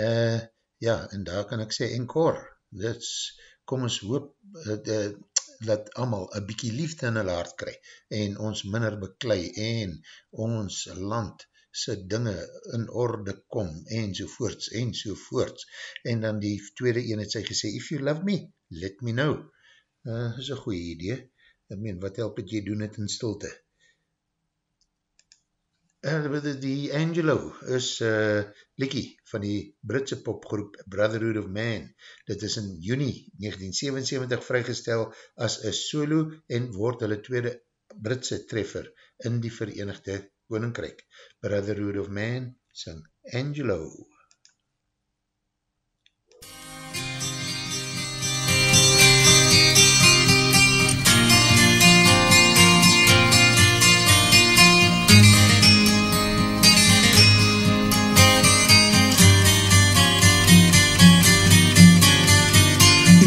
uh, ja, en daar kan ek sê, enkor, dit kom ons hoop, uh, uh, dat allemaal een bykie liefde in hulle hart kry, en ons minder beklei, en ons land sy dinge in orde kom, en sovoorts, en sovoorts. En dan die tweede een het sy gesê, if you love me, let me know. Uh, is een goeie idee. Ek meen, wat help het jy doen het in stilte? Die Angelo is uh, Likkie van die Britse popgroep Brotherhood of Man. Dit is in juni 1977 vrygestel as een solo en word hulle tweede Britse treffer in die Verenigde Koninkrijk. Brotherhood of Man sing Angelo.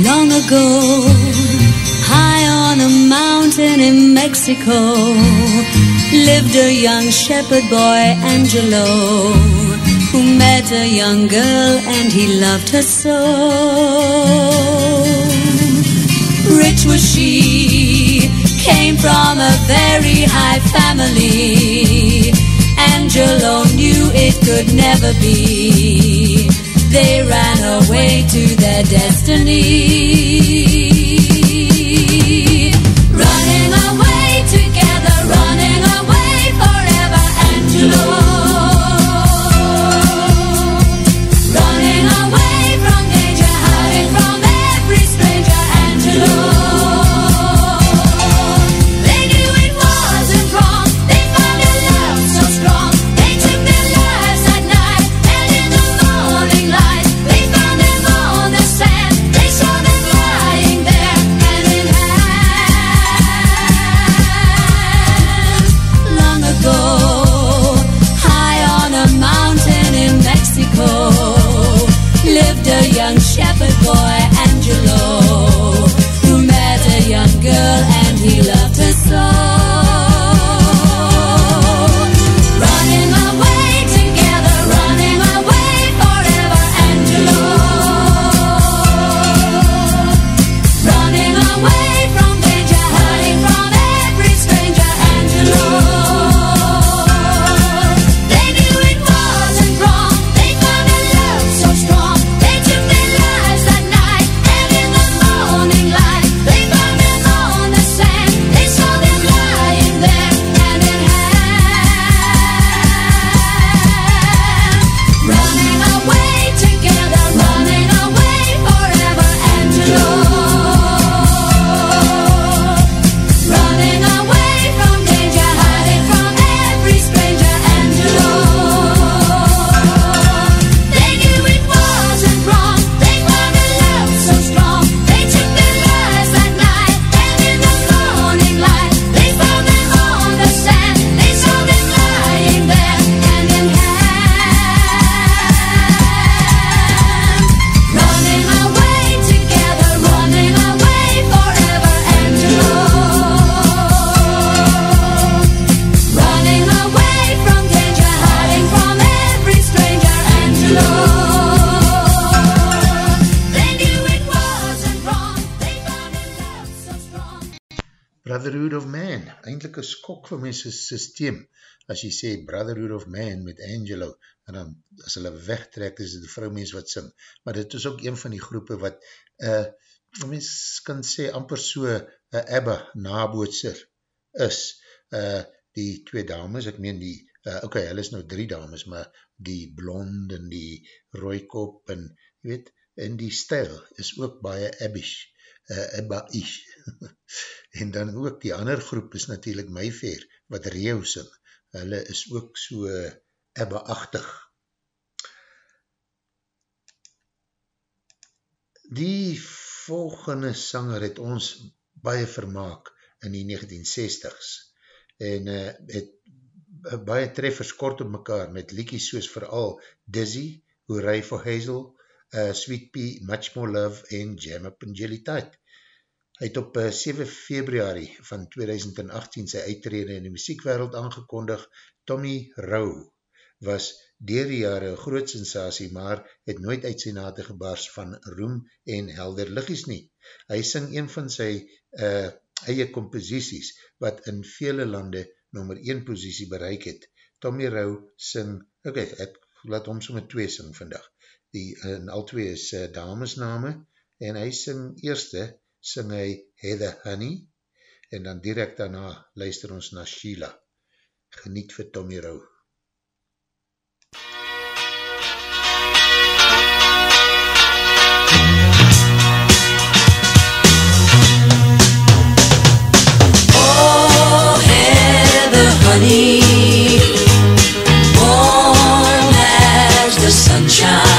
Long ago, high on a mountain in Mexico, lived a young shepherd boy, Angelo, who met a young girl and he loved her so. Rich was she, came from a very high family. Angelo knew it could never be. They ran away to their destiny. Systeem, as jy sê Brotherhood of Man met Angelo, en dan as hulle wegtrek, is dit die vrouwmens wat sing, maar dit is ook een van die groepe wat, uh, mens kan sê, amper so uh, Abba nabootser is, uh, die twee dames, ek meen die, uh, ok, hulle is nou drie dames, maar die blond en die rooikop en, jy weet, en die stijl is ook baie Abbish, uh, Abba-ish, (laughs) en dan ook die ander groep is natuurlijk Mayfair, wat Rio sing, hulle is ook so Abba-achtig. Die volgende sanger het ons baie vermaak in die 1960s en uh, het uh, baie treffers kort op mekaar met liekies soos vooral Dizzy, Hooray for Hazel, uh, Sweet Pea, Much More Love en Jam Up and Jelly Tide. Hy het op uh, 7 februari van 2018 sy uittrede in die muziekwereld aangekondig. Tommy Rowe was dier die jare een groot sensatie, maar het nooit uit sy nate gebaars van roem en helder liggies nie. Hy sing een van sy uh, eie composities, wat in vele lande nummer 1 positie bereik het. Tommy Rowe sing, ok, ek laat hom sommer twee sing vandag. Die, en al twee is uh, damesname, en hy sing eerste, sing hy Heather Honey en dan direct daarna luister ons naar Sheila. Geniet vir Tommy Rowe. Oh, Heather Honey, warm as the sunshine.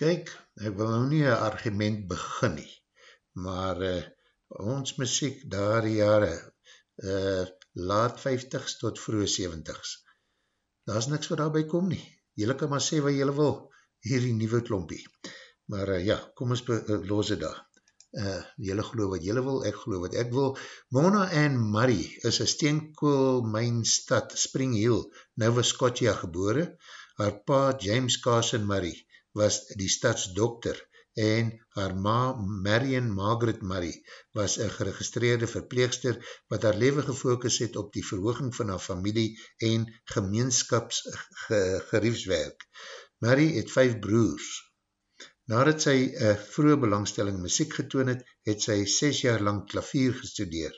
Kyk, ek wil nou nie een argument begin nie, maar uh, ons muziek daar die jare, uh, laat 50s tot vroege 70s, daar is niks wat daarby kom nie. Julle kan maar sê wat julle wil, hierdie nieuwe klompie. Maar uh, ja, kom ons los het daar. Uh, julle geloof wat julle wil, ek geloof wat ek wil. Mona Ann Murray is een steenkoolmijnstad Spring Hill, Nova Scotia gebore. Haar pa James Carson Murray was die stadsdokter en haar ma Marion Margaret Murray was een geregistreerde verpleegster wat haar leven gefokus het op die verhooging van haar familie en gemeenskapsgeriefswerk. Murray het vijf broers. Nadat sy een vroege belangstelling muziek getoon het, het sy 6 jaar lang klavier gestudeer.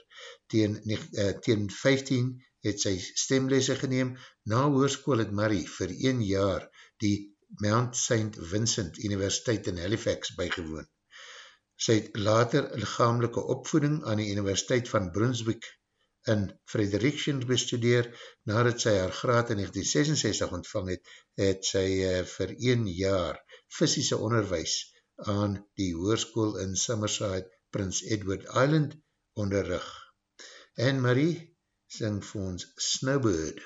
Tegen, uh, tegen 15 het sy stemlese geneem. Na hoerskool het Murray vir 1 jaar die Mount St. Vincent Universiteit in Halifax bygewoon. Sy het later lichamelike opvoeding aan die Universiteit van Brunswick in Fredericton bestudeer. Nadat sy haar graad in 1966 ontvang het, het sy uh, vir 1 jaar fysische onderwijs aan die hoerskool in Summerside, Prince Edward Island onderrug. Anne-Marie sing vir ons Snowbird.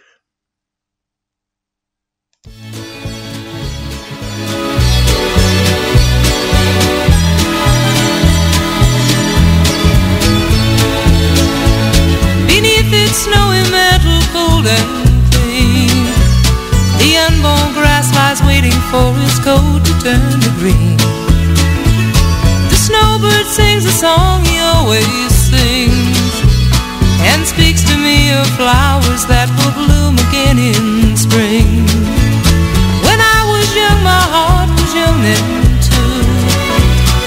Old and clean. The unborn grass lies waiting for its coat to turn to green. The snowbird sings a song he always sings and speaks to me of flowers that will bloom again in spring. When I was young, my heart was young then too.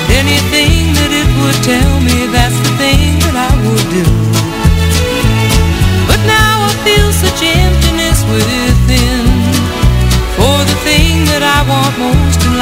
And anything that it would tell me, that's the thing that I would do.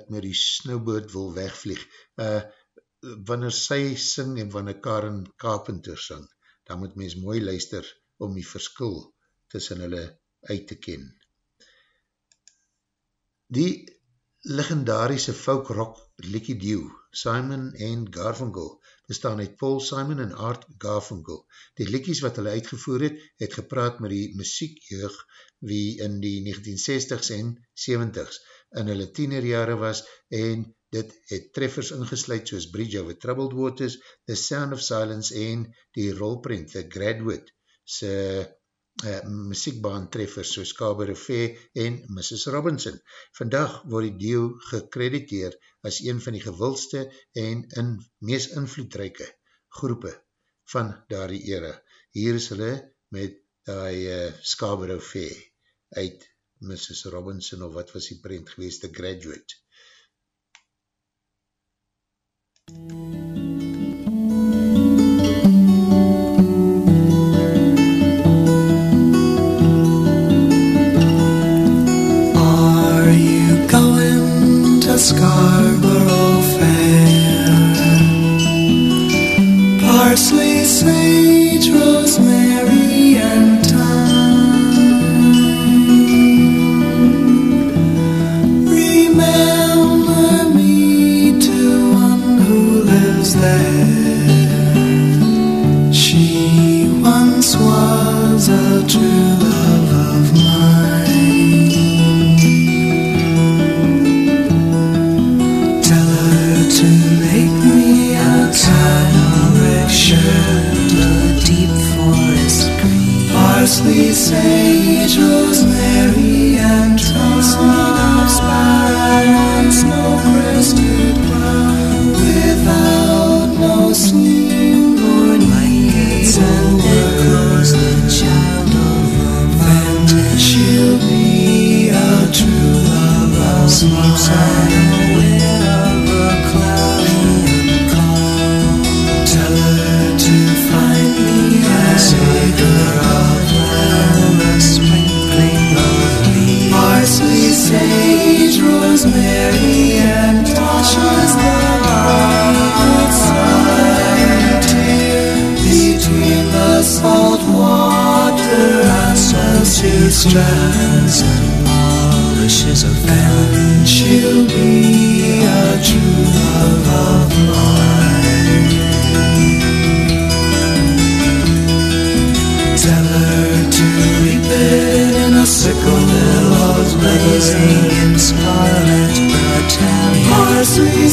Wat met die snowboard wil wegvlieg, uh, wanneer sy sing en wanneer Karen Carpenter sing, dan moet mens mooi luister om die verskil tussen hulle uit te ken. Die legendarische folk rock Licky Dew, Simon en Garfunkel, bestaan uit Paul Simon en Art Garfunkel. Die likies wat hulle uitgevoer het, het gepraat met die muziekjeug wie in die 1960s en 70s in hulle tienerjare was en dit het treffers ingesluid soos Bridge over Troubled Waters, The Sound of Silence en die rolprint The Graduate se uh, muziekbaan treffers soos Cabaret Fair en Mrs. Robinson. Vandag word die deel gekrediteer as een van die gewildste en in mees invloedrijke groepe van daardie era. Hier is hulle met die uh, Scarborough Fair uit Mrs. Robinson of wat was die print geweest, The Graduate. Are you going to Scarborough Fair? Parsley, sage, sage, strands and polishes of fan. She'll be a true love of mine. Tell her to reap it in a sickle billows blazing in scarlet battalion. Parsley,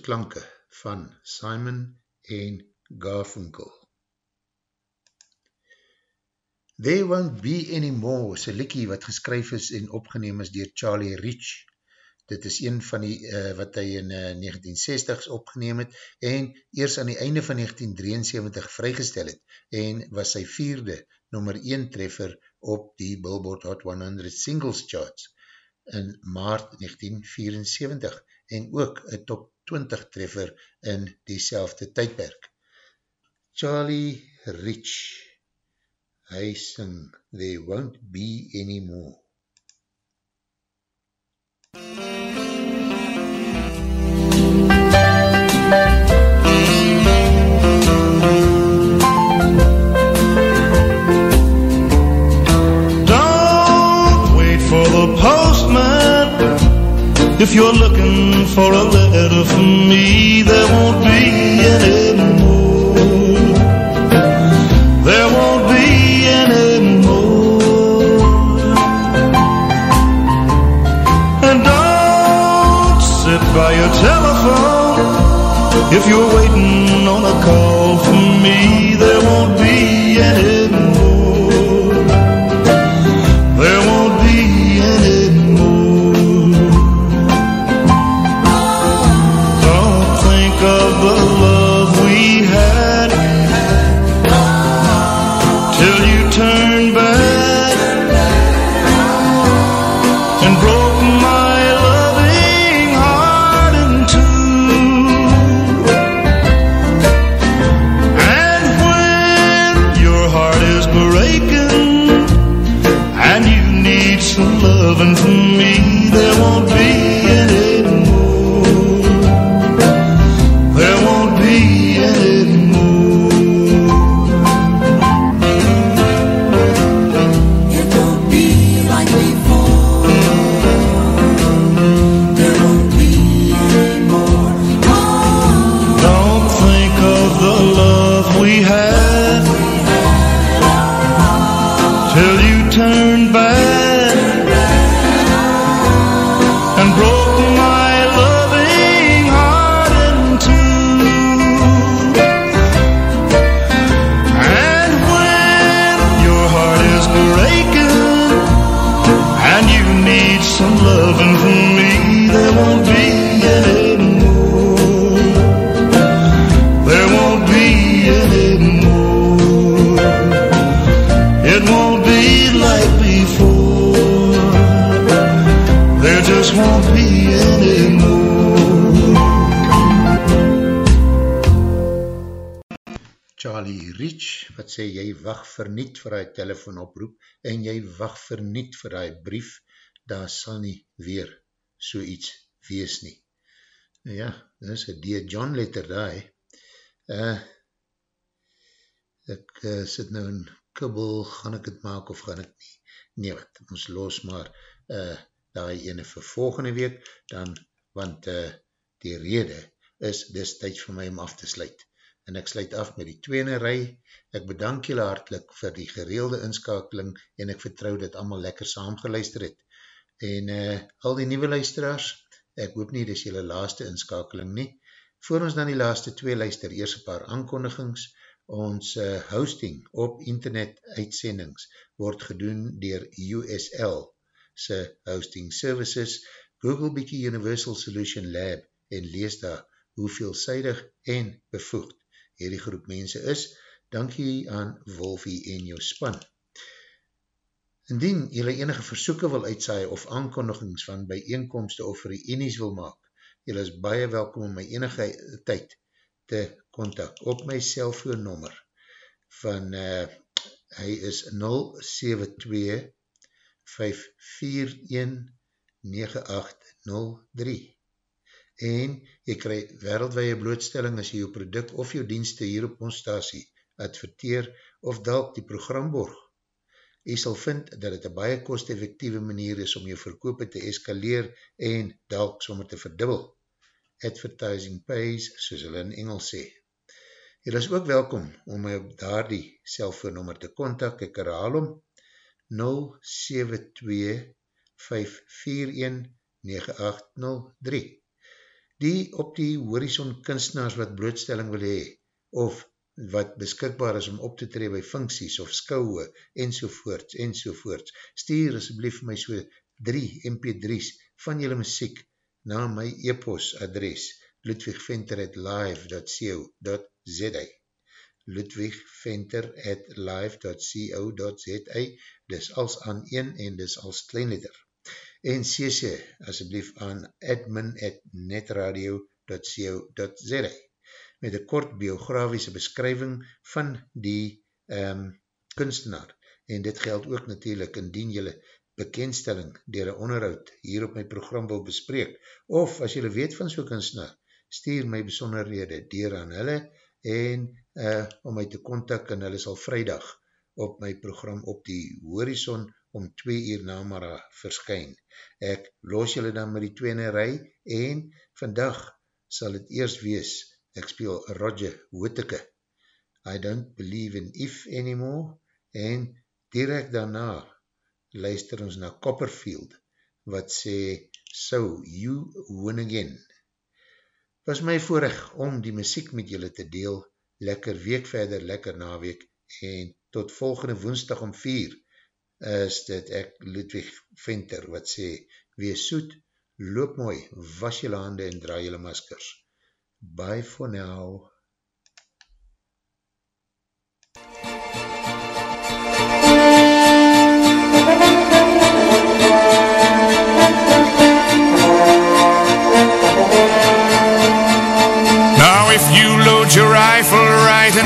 klanke van Simon en Garfunkel. There Won't Be Any More is een likkie wat geskryf is en opgeneem is dier Charlie Rich. Dit is een van die uh, wat hy in uh, 1960s opgeneem het en eers aan die einde van 1973 vrygestel het en was sy vierde nummer 1 treffer op die Billboard Hot 100 Singles Charts in maart 1974 en ook een top 20 treffer in diezelfde tydperk. Charlie Rich, hy sing There Won't Be Any More. Don't If you're looking for a letter from me, there won't be any more. There won't be any more. And don't sit by your telephone. If you're waiting on a call from me, there won't be any more. Sê jy wacht verniet vir hy telefoonoproep en jy wacht verniet vir hy brief, daar sal nie weer so iets wees nie. Nou ja, dit is een D. John letter daar. Uh, ek uh, sit nou in kibbel, gaan ek het maak of gaan ek nie? Nee wat, ons los maar uh, daar ene vir volgende week, dan, want uh, die rede is, dis tyd vir my om af te sluit en ek sluit af met die tweene rij. Ek bedank julle hartlik vir die gereelde inskakeling en ek vertrou dat allemaal lekker saamgeluister het. En uh, al die nieuwe luisteraars, ek hoop nie, dis julle laaste inskakeling nie. Voor ons dan die laaste twee luister, eers een paar aankondigings. Ons uh, hosting op internet uitsendings word gedoen dier USL se hosting services, Google Biki Universal Solution Lab en lees daar hoe veelzijdig en bevoegd hierdie groep mense is. Dankie aan Wolfie en jou span. Indien jylle enige versoeken wil uitsaai of aankondigings van bijeenkomste of reenies wil maak, Julle is baie welkom om my enige tyd te contact op my cellfoonnummer van uh, hy is 072 541 9803 en jy krij wereldwee blootstelling as jy jou product of jou dienste hier op ons stasie adverteer of dalk die program borg. Jy sal vind dat het een baie kost-effectieve manier is om jou verkoop te eskaleer en dalk sommer te verdubbel. Advertising pays, soos hulle in Engels sê. Jy is ook welkom om my op daar die cellfoonnummer te kontak, ek herhaal om 072 541 9803 die op die horizon kunstenaars wat blootstelling wil hee, of wat beskikbaar is om op te tree by funksies of skouwe, enzovoorts, enzovoorts. Stuur asblief my so 3 mp3's van julle muziek na my e-post adres ludwigventer at live.co.za ludwigventer at live.co.za dis als aan een en dis als kleinletter en cc asjeblief aan admin at netradio.co.za met een kort biografiese beskrywing van die um, kunstenaar. En dit geld ook natuurlijk indien jylle bekendstelling dier een onderhoud hier op my program wil bespreek. Of as jylle weet van so'n kunstenaar stuur my besonderhede dier aan hulle en uh, om my te kontak en hulle sal vrijdag op my program op die horizon om twee uur na Mara verskyn. Ek los julle dan met die tweene rij en vandag sal het eerst wees, ek speel Roger Whittaker. I don't believe in if anymore en direct daarna luister ons na Copperfield wat sê So You Win Again. Was my voorrecht om die muziek met julle te deel, lekker week verder, lekker naweek en tot volgende woensdag om vier is dit ek Ludwig Venter wat sê, wees soet, loop mooi, was jylle hande en draai jylle maskers. Bye for now.